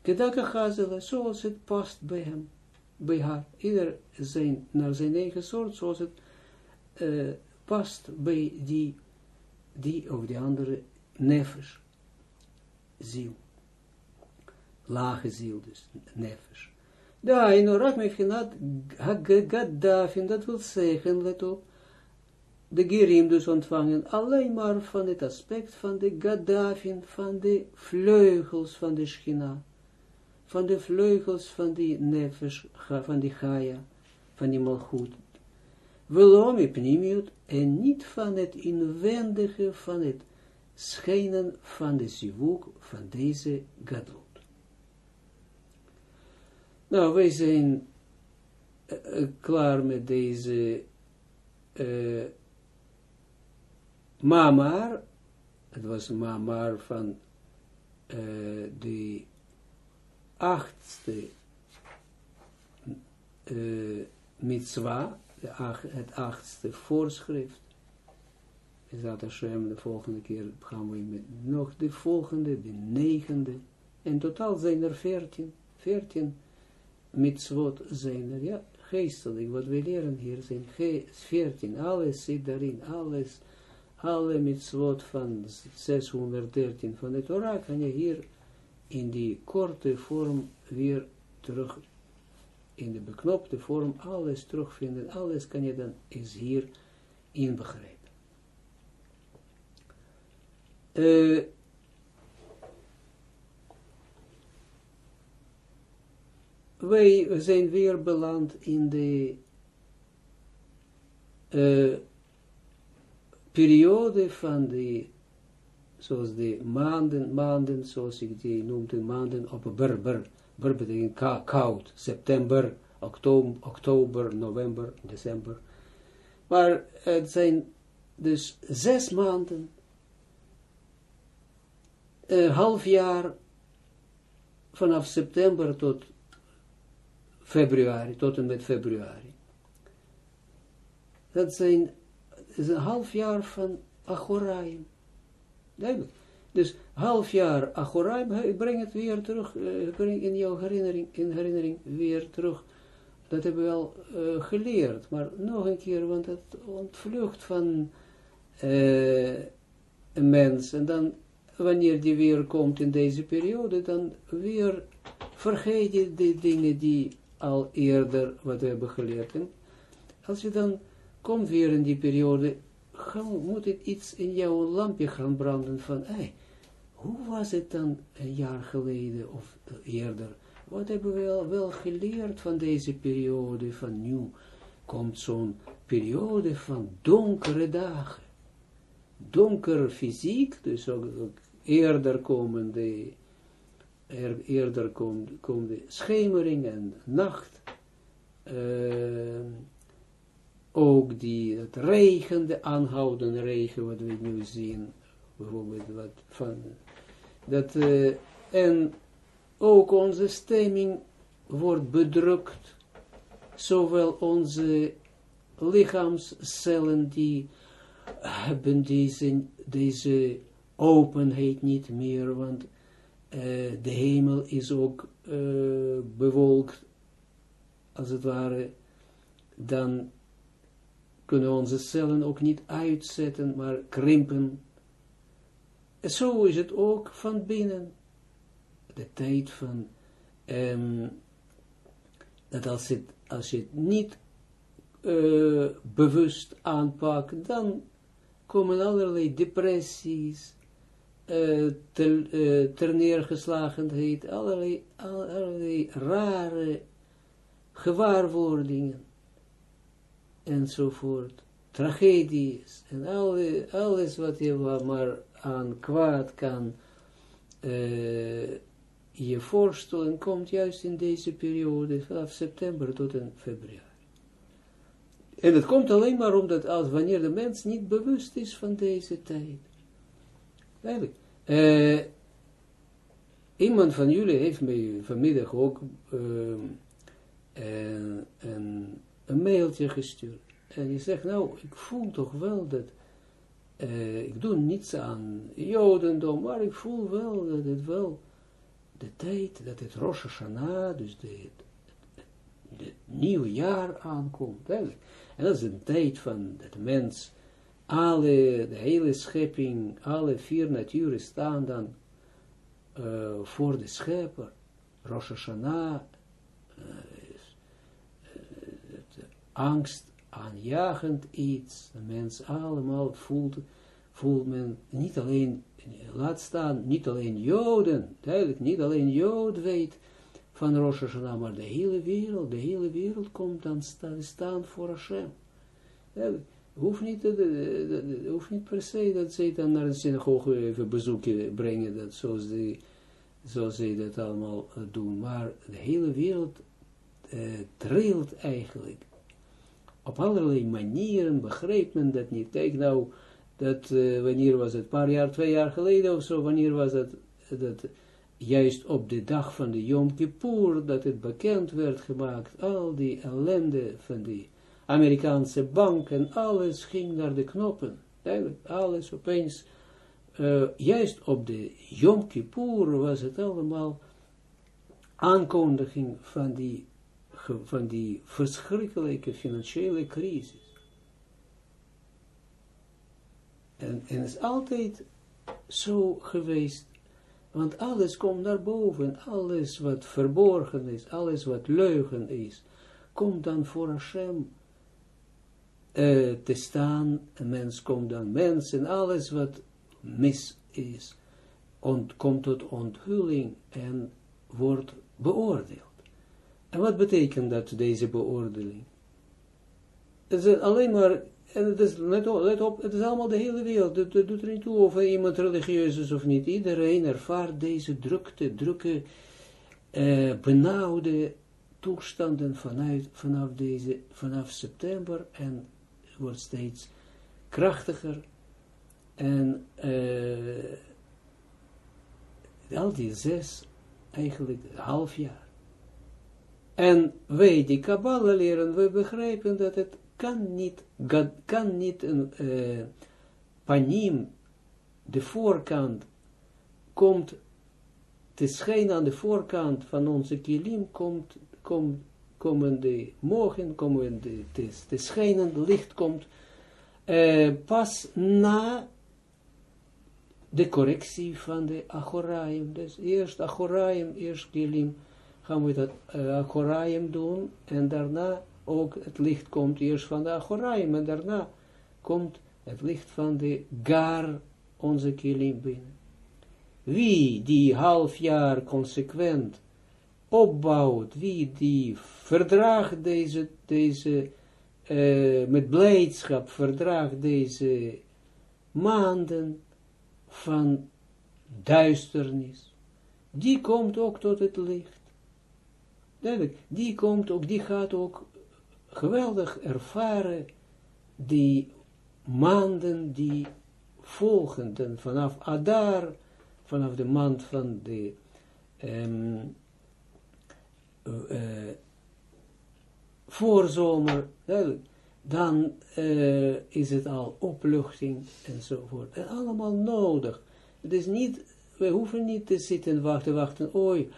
Kedakachazela, zoals het past bij hem, bij haar. Ieder zijn, naar zijn eigen soort, zoals het uh, past bij die, die of die andere nefesh, ziel. Lage ziel dus, nefesh. Da, in orak mefinat gaddafin, dat wil zeggen, let op, de gerim dus ontvangen, alleen maar van het aspect van de gaddafin, van de vleugels van de schina, van de vleugels van die nefesh, van die chaya, van die malchut, Welom pnimiut en niet van het inwendige, van het schijnen van de zivuk van deze gadlut. Nou, wij zijn uh, klaar met deze uh, mamar. Het was mamar van uh, de achtste mitzwa de ach, het achtste voorschrift. Is dat Hashem, de volgende keer gaan we met nog de volgende, de negende. En totaal zijn er veertien, veertien mitzvot zijn er, ja, geestelijk, wat we leren hier zijn veertien, alles zit daarin, alles, alle mitzvot van 613 van de Torah kan je hier in die korte vorm weer terug in de beknopte vorm alles terugvinden, alles kan je dan is hier inbegrepen. Uh, wij zijn weer beland in de uh, periode van de, zoals de maanden, maanden, zoals ik die noemde, maanden op berber, Ber betekent koud, september, oktober, oktober, november, december. Maar het zijn dus zes maanden, een half jaar, vanaf september tot februari, tot en met februari. Dat zijn, is een half jaar van Achoraim. Duidelijk. Dus half jaar Achoraim, breng het weer terug, uh, breng in jouw herinnering, in herinnering weer terug. Dat hebben we al uh, geleerd, maar nog een keer, want het ontvlucht van uh, een mens. En dan, wanneer die weer komt in deze periode, dan weer vergeet je de dingen die al eerder, wat we hebben geleerd. Als je dan komt weer in die periode, gaan, moet het iets in jouw lampje gaan branden van, hey, hoe was het dan een jaar geleden of eerder? Wat hebben we wel, wel geleerd van deze periode van nu? Komt zo'n periode van donkere dagen. Donker fysiek, dus ook, eerder komen de, er, eerder komt kom de schemering en nacht. Uh, ook die, het regen, de aanhoudende regen, wat we nu zien, bijvoorbeeld wat van dat, uh, en ook onze stemming wordt bedrukt, zowel onze lichaamscellen die hebben deze, deze openheid niet meer, want uh, de hemel is ook uh, bewolkt, als het ware, dan kunnen onze cellen ook niet uitzetten, maar krimpen. En zo is het ook van binnen. De tijd van, um, dat als, het, als je het niet uh, bewust aanpakt, dan komen allerlei depressies, uh, ter, uh, terneergeslagenheid, allerlei, allerlei rare gewaarwordingen enzovoort, tragedies en alle, alles wat je maar aan kwaad kan uh, je voorstellen, komt juist in deze periode, vanaf september tot in februari. En het komt alleen maar omdat als wanneer de mens niet bewust is van deze tijd. Eigenlijk. Uh, iemand van jullie heeft mij vanmiddag ook uh, een, een mailtje gestuurd. En die zegt, nou, ik voel toch wel dat, uh, ik doe niets aan jodendom, maar ik voel wel dat het wel de tijd, dat het Rosh Hashanah, dus de, het nieuwe jaar aankomt. Eigenlijk. En dat is een tijd van dat mens, alle, de hele schepping, alle vier naturen staan dan uh, voor de schepper. Rosh Hashanah, uh, angst, aanjagend iets. De mens allemaal voelt, voelt men niet alleen, laat staan, niet alleen Joden, duidelijk, niet alleen Jood weet van Rosh Hashanah, maar de hele wereld, de hele wereld komt dan staan, voor Hashem. Duidelijk. Hoeft niet, hoeft niet per se dat zij dan naar de synagoge even bezoeken brengen, dat zoals, die, zij dat allemaal doen. Maar de hele wereld uh, trilt eigenlijk op allerlei manieren begreep men dat niet. Kijk nou, dat, uh, wanneer was het, een paar jaar, twee jaar geleden of zo, wanneer was het, dat juist op de dag van de Yom Kippur, dat het bekend werd gemaakt, al die ellende van die Amerikaanse banken, alles ging naar de knoppen. Eigenlijk, alles opeens, uh, juist op de Yom Kippur was het allemaal aankondiging van die van die verschrikkelijke financiële crisis. En, en is altijd zo geweest, want alles komt naar boven, alles wat verborgen is, alles wat leugen is, komt dan voor Hashem uh, te staan, een mens komt dan mens, en alles wat mis is, komt tot onthulling en wordt beoordeeld. En wat betekent dat, deze beoordeling? Het is alleen maar, en het is, let op, het is allemaal de hele wereld, het, doet er niet toe of iemand religieus is of niet. Iedereen ervaart deze drukte, drukke, eh, benauwde toestanden vanuit, vanaf, deze, vanaf september en wordt steeds krachtiger. En uh, al die zes, eigenlijk half jaar. En wij die Kabbalah leren, we begrijpen dat het kan niet, kan niet een uh, panim, de voorkant, komt te schijnen aan de voorkant van onze kilim, komt, komt, komen de morgen, komen de, te schijnen, licht komt, uh, pas na de correctie van de Achoraim. Dus eerst Achoraim, eerst kilim, gaan we dat uh, doen, en daarna ook het licht komt eerst van de Achoraim, en daarna komt het licht van de Gar, onze kilim binnen. Wie die half jaar consequent opbouwt, wie die verdraagt deze, deze uh, met blijdschap verdraagt deze maanden van duisternis, die komt ook tot het licht die komt ook, die gaat ook geweldig ervaren die maanden die volgen, dan vanaf Adar, vanaf de maand van de um, uh, voorzomer, dan uh, is het al opluchting enzovoort. En allemaal nodig. Het is niet, we hoeven niet te zitten wachten, wachten, oi,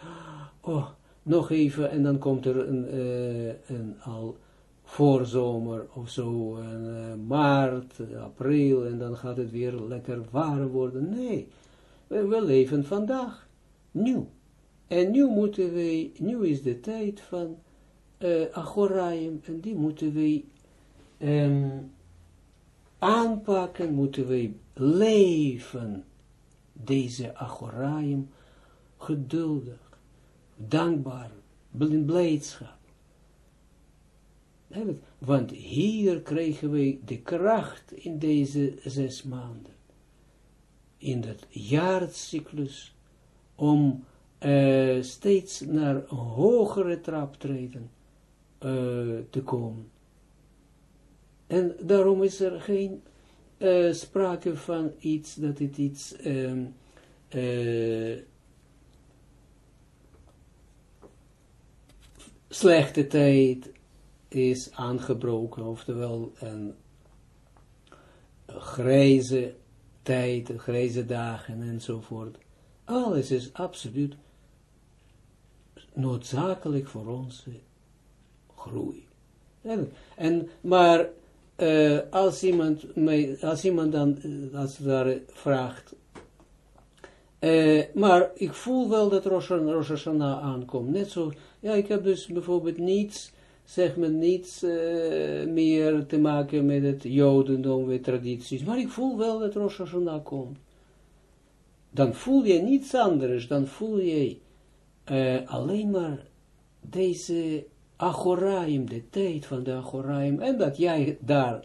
oh, nog even, en dan komt er een, uh, een al voorzomer of zo, en, uh, maart, april, en dan gaat het weer lekker warm worden. Nee, we, we leven vandaag, nu. En nu moeten wij, nu is de tijd van uh, Achoraim, en die moeten wij um, aanpakken, moeten wij leven, deze Achoraim, geduldig, dankbaar, blijdschap. Want hier krijgen wij de kracht in deze zes maanden, in dat jaarcyclus, om uh, steeds naar hogere traptreden uh, te komen. En daarom is er geen uh, sprake van iets, dat het iets um, slechte tijd is aangebroken, oftewel een grijze tijd, grijze dagen enzovoort. Alles is absoluut noodzakelijk voor onze groei. En, maar uh, als, iemand mij, als iemand dan uh, als daar vraagt, uh, maar ik voel wel dat Rosh, Rosh Hashanah aankomt. Net zo, ja, ik heb dus bijvoorbeeld niets, zeg maar niets meer te maken met het Jodendom, met tradities, maar ik voel wel dat Rosh Hashanah komt. Dan voel je niets anders, dan voel je alleen maar deze Achoraim, de tijd van de Achoraim, en dat jij daar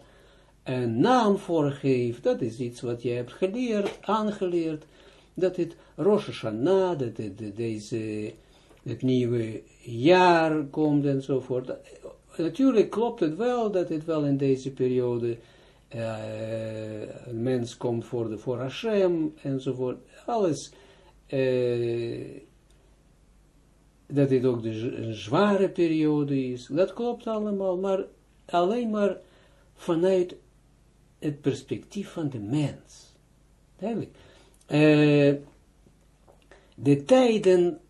een naam voor geeft, dat is iets wat je hebt geleerd, aangeleerd, dat het Rosh Hashanah, dat het, deze, het nieuwe jaar komt enzovoort. Natuurlijk klopt het wel, dat het wel in deze periode uh, een mens komt voor, de, voor Hashem enzovoort. Alles uh, dat dit ook de, een zware periode is. Dat klopt allemaal, maar alleen maar vanuit het perspectief van de mens. Uh, de tijden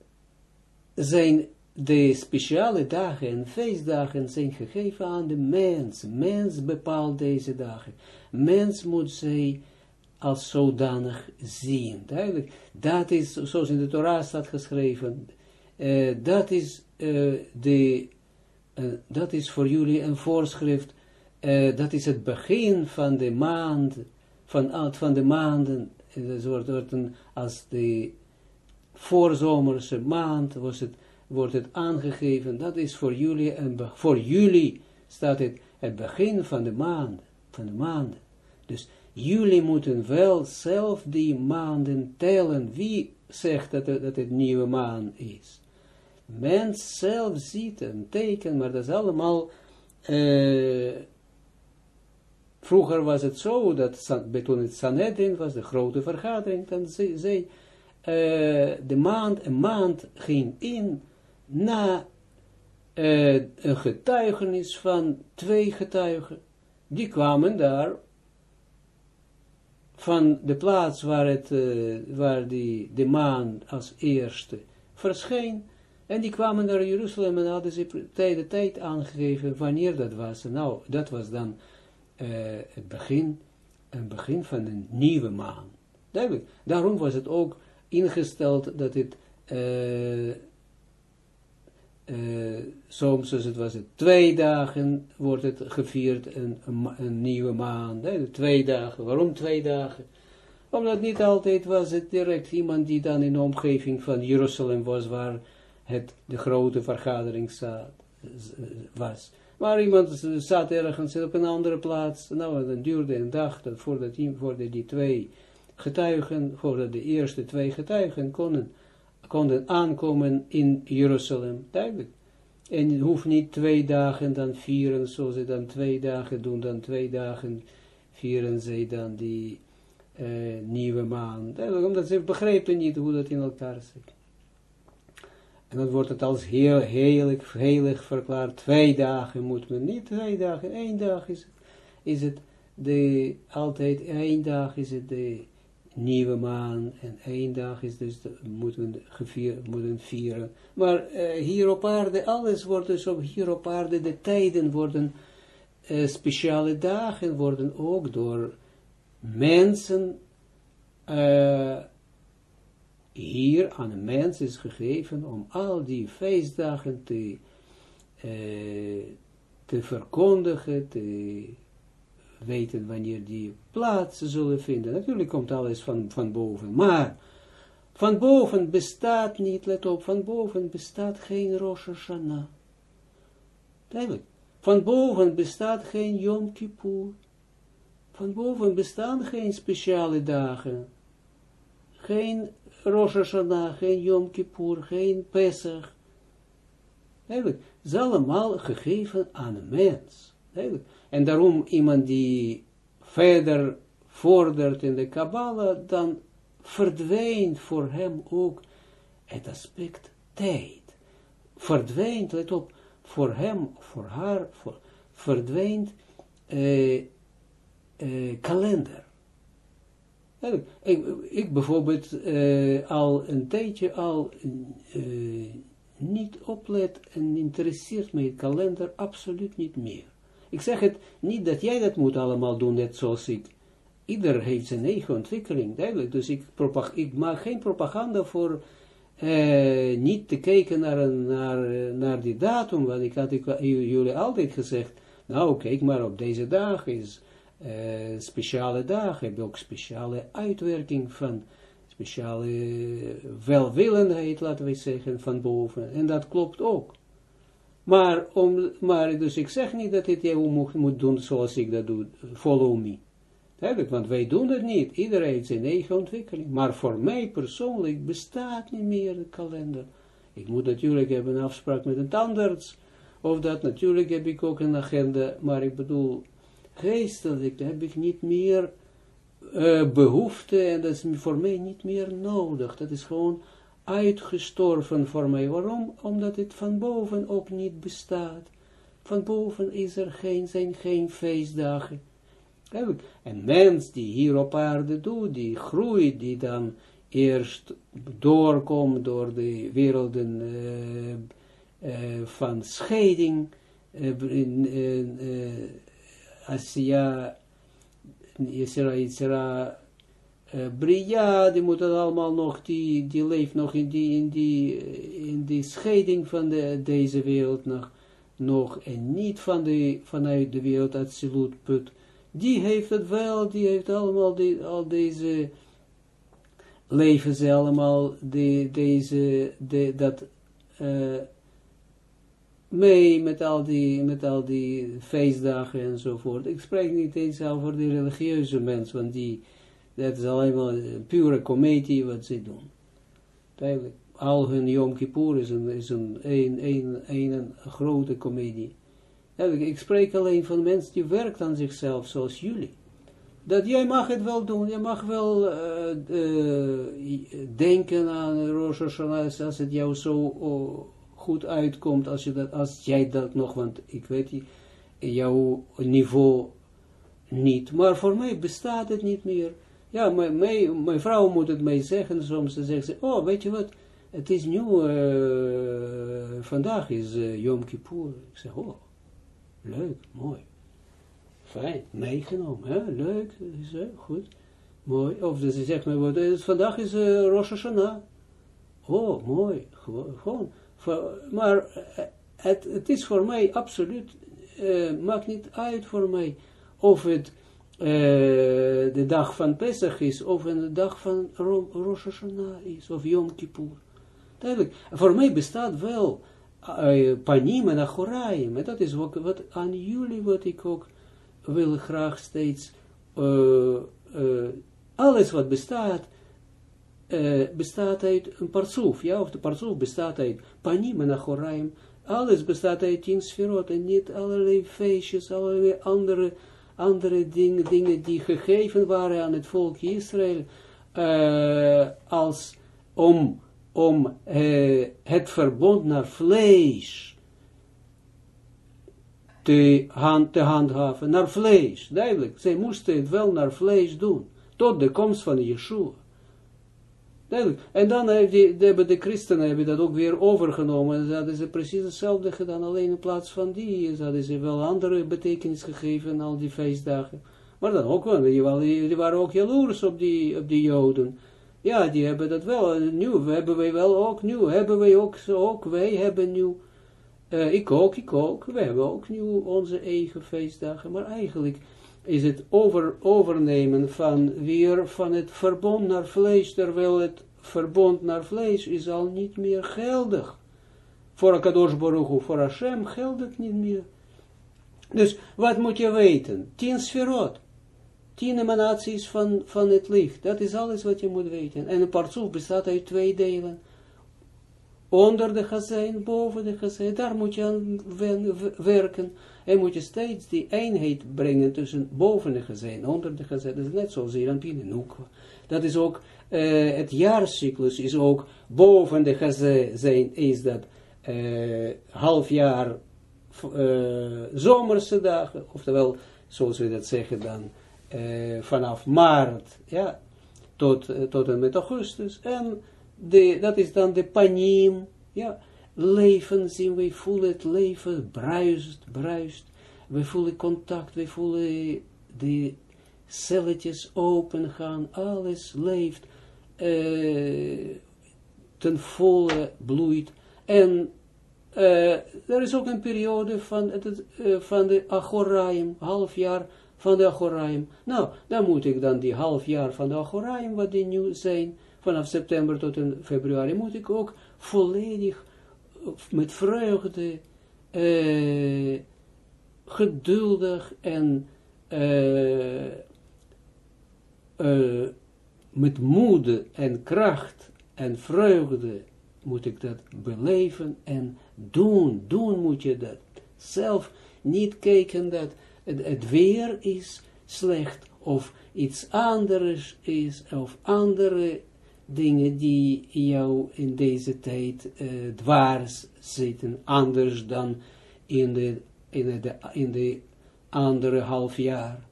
zijn, de speciale dagen en feestdagen zijn gegeven aan de mens. Mens bepaalt deze dagen. Mens moet zij als zodanig zien. Duidelijk. Dat is, zoals in de Torah staat geschreven, uh, dat is uh, de, uh, dat is voor jullie een voorschrift, dat is het begin van de maand, van, van de maanden, het wordt, als de voorzomerse maand wordt het, wordt het aangegeven, dat is voor jullie, een, voor jullie staat het, het begin van de maand, van de maanden. Dus jullie moeten wel zelf die maanden tellen. Wie zegt dat het, dat het nieuwe maan is? mens zelf ziet een teken, maar dat is allemaal, uh, vroeger was het zo, dat toen het Sanhedrin was, de grote vergadering, dan zei, de maand, een maand ging in na uh, een getuigenis van twee getuigen, die kwamen daar van de plaats waar, het, waar die, de maan als eerste verscheen, en die kwamen naar Jeruzalem en hadden ze de tijd aangegeven wanneer dat was. Nou, dat was dan het begin, een begin van een nieuwe maan. Daarom was het ook ingesteld dat het uh, uh, soms als het was het twee dagen wordt het gevierd een, een, nieuwe maan. Twee dagen. Waarom twee dagen? Omdat niet altijd was het direct iemand die dan in de omgeving van Jeruzalem was waar het de grote vergadering was. Maar iemand zat ergens op een andere plaats, nou, dan duurde een dag dat voordat, die, voordat die twee getuigen, voordat de eerste twee getuigen konden, konden aankomen in Jeruzalem, duidelijk. En je hoeft niet twee dagen dan vieren, zoals ze dan twee dagen doen, dan twee dagen vieren ze dan die uh, nieuwe maan. Duidelijk, omdat ze begrepen niet hoe dat in elkaar zit. En dan wordt het als heel heilig, heilig verklaard. Twee dagen moet men niet, twee dagen, één dag is het, is het de, altijd één dag is het de nieuwe maan, en één dag is dus, de, moeten, gevier, moeten vieren. Maar uh, hier op aarde, alles wordt dus op hier op aarde, de tijden worden, uh, speciale dagen worden ook door mensen, uh, hier aan een mens is gegeven om al die feestdagen te, te verkondigen, te weten wanneer die plaatsen zullen vinden. Natuurlijk komt alles van, van boven, maar van boven bestaat niet, let op, van boven bestaat geen Rosh Hashanah. Duidelijk. Van boven bestaat geen Yom Kippur. Van boven bestaan geen speciale dagen. Geen Rosh Hashanah, geen Yom Kippur, geen Pesach. Eigenlijk, het is allemaal gegeven aan een mens. Eigenlijk. En daarom iemand die verder vordert in de Kabbalah, dan verdwijnt voor hem ook het aspect tijd. Verdwijnt, let op, voor hem, voor haar, voor, verdwijnt eh, eh, kalender. Ik, ik bijvoorbeeld eh, al een tijdje al eh, niet oplet en interesseert het kalender absoluut niet meer. Ik zeg het niet dat jij dat moet allemaal doen, net zoals ik. Ieder heeft zijn eigen ontwikkeling, duidelijk. Dus ik, ik maak geen propaganda voor eh, niet te kijken naar, naar, naar die datum, want ik had jullie altijd gezegd, nou kijk maar op deze dag is uh, speciale dag, heb je ook speciale uitwerking van, speciale welwillendheid, laten we zeggen, van boven. En dat klopt ook. Maar, om, maar dus ik zeg niet dat het jij moet, moet doen zoals ik dat doe, follow me. Duidelijk, want wij doen het niet. Iedereen heeft zijn eigen ontwikkeling. Maar voor mij persoonlijk bestaat niet meer de kalender. Ik moet natuurlijk hebben een afspraak met een tandarts. Of dat natuurlijk heb ik ook een agenda. Maar ik bedoel, geestelijk heb ik niet meer uh, behoefte. En dat is voor mij niet meer nodig. Dat is gewoon uitgestorven voor mij. Waarom? Omdat het van boven ook niet bestaat. Van boven is er geen, zijn geen feestdagen. Een mens die hier op aarde doet, die groeit, die dan eerst doorkomt door de werelden uh, uh, van scheiding, uh, Asia, Yisra, Yisra, uh, Bria, die moet allemaal nog, die, die leeft nog in die, in die, in die scheiding van de, deze wereld nog, nog en niet van de, vanuit de wereld absoluut put. Die heeft het wel, die heeft allemaal die, al deze leven ze allemaal die, deze, de, dat uh, mee met al, die, met al die feestdagen enzovoort. Ik spreek niet eens over de religieuze mensen, want die dat is alleen maar een pure comedie wat ze doen. Duidelijk. Al hun Yom Kippur is een, is een, een, een, grote comedie. Ik spreek alleen van mensen die werken aan zichzelf, zoals jullie. Dat jij mag het wel doen, je mag wel uh, uh, denken aan Rosh Hashanah, als het jou zo uh, goed uitkomt, als, je dat, als jij dat nog, want ik weet jouw niveau niet. Maar voor mij bestaat het niet meer. Ja, mijn, mijn, vrouw moet het mij zeggen, soms zegt ze, oh, weet je wat, het is nu, uh, vandaag is uh, Yom Kippur. Ik zeg, oh, leuk, mooi, fijn, meegenomen, hè? leuk, is, goed, mooi. Of ze zegt me, wat, is, vandaag is uh, Rosh Hashanah. Oh, mooi, gewoon. maar het, het is voor mij absoluut, maakt niet uit voor mij, of het uh, de dag van Pesach is, of de dag van Rosh Hashanah is, of Yom Kippur. Duidelijk, voor mij bestaat wel uh, panim en achoraim, en dat is wat, wat, aan jullie wat ik ook wil graag steeds, uh, alles wat bestaat, bestaat uit een parsoef, ja, of de parsoef bestaat uit panim en achoraim, alles bestaat uit tien sferot, niet allerlei feestjes, allerlei andere andere dingen, dingen die gegeven waren aan het volk Israël, uh, als om, om uh, het verbond naar vlees te, hand, te handhaven, naar vlees, duidelijk, zij moesten het wel naar vlees doen, tot de komst van Yeshua. En dan hebben de christenen hebben dat ook weer overgenomen. En hadden ze precies hetzelfde gedaan, alleen in plaats van die. Ze hadden ze wel andere betekenis gegeven al die feestdagen. Maar dan ook wel, die, waren ook jaloers op die, op die joden. Ja, die hebben dat wel. Nu hebben wij wel ook nu. Hebben wij ook, ook wij hebben nu. Uh, ik ook, ik ook. We hebben ook nu onze eigen feestdagen. Maar eigenlijk is het over, overnemen van weer van het verbond naar vlees, terwijl het verbond naar vlees is al niet meer geldig. Voor Akadosh Baruch voor Hashem geldt het niet meer. Dus wat moet je weten? Tien sferot. Tien emanaties van, van het licht. Dat is alles wat je moet weten. En een partsoef bestaat uit twee delen. Onder de gezijn, boven de gezijn. Daar moet je aan werken. En moet je steeds die eenheid brengen tussen boven de gezin, onder de gezin. Dat is net zoals hier aan Pinenukwa. Dat is ook, uh, het jaarcyclus is ook boven de gezin, is dat uh, half jaar uh, zomerse dagen, oftewel, zoals we dat zeggen dan, vanaf maart, ja, tot, tot en met augustus. En de, dat is dan de panim, ja, leven zien, we voelen het leven, bruist, bruist. We voelen contact, we voelen de celletjes open gaan, alles leeft, uh, ten volle bloeit. En uh, er is ook een periode van, het, uh, van de Achoraim, half jaar van de Achoraim. Nou, dan moet ik dan die half jaar van de Achoraim, wat die nu zijn, vanaf september tot in februari, moet ik ook volledig met vreugde, uh, geduldig en uh, uh, met moed en kracht en vreugde moet ik dat beleven en doen. Doen moet je dat. Zelf niet kijken dat het weer is slecht of iets anders is of andere dingen die jou in deze tijd uh, dwars zitten, anders dan in de, in de, in de andere half jaar.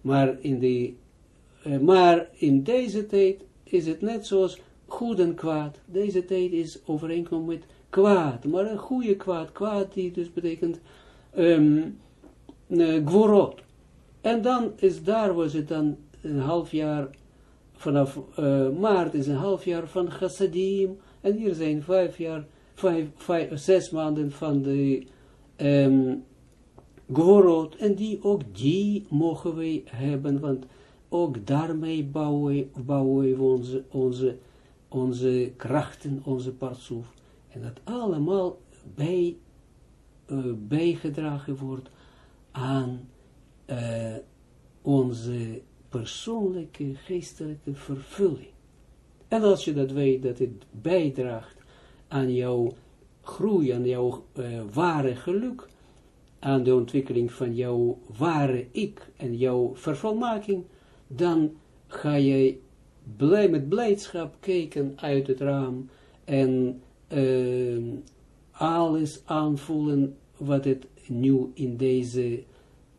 Maar in, de, uh, maar in deze tijd is het net zoals goed en kwaad. Deze tijd is overeenkomen met kwaad, maar een goede kwaad. Kwaad die dus betekent um, uh, gvorot. En dan is daar was het dan een half jaar vanaf uh, maart is een half jaar van chassadim, en hier zijn vijf jaar, vijf, vijf, zes maanden van de um, en die, ook die mogen wij hebben, want ook daarmee bouwen, bouwen we onze, onze, onze krachten, onze partsoef, en dat allemaal bij, uh, bijgedragen wordt aan uh, onze persoonlijke geestelijke vervulling. En als je dat weet, dat het bijdraagt aan jouw groei, aan jouw uh, ware geluk, aan de ontwikkeling van jouw ware ik en jouw vervolmaking, dan ga je blij, met blijdschap kijken uit het raam en uh, alles aanvoelen wat het nu in deze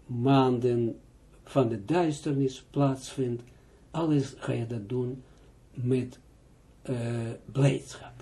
maanden van de duisternis plaatsvindt, alles ga je dat doen met uh, blijdschap.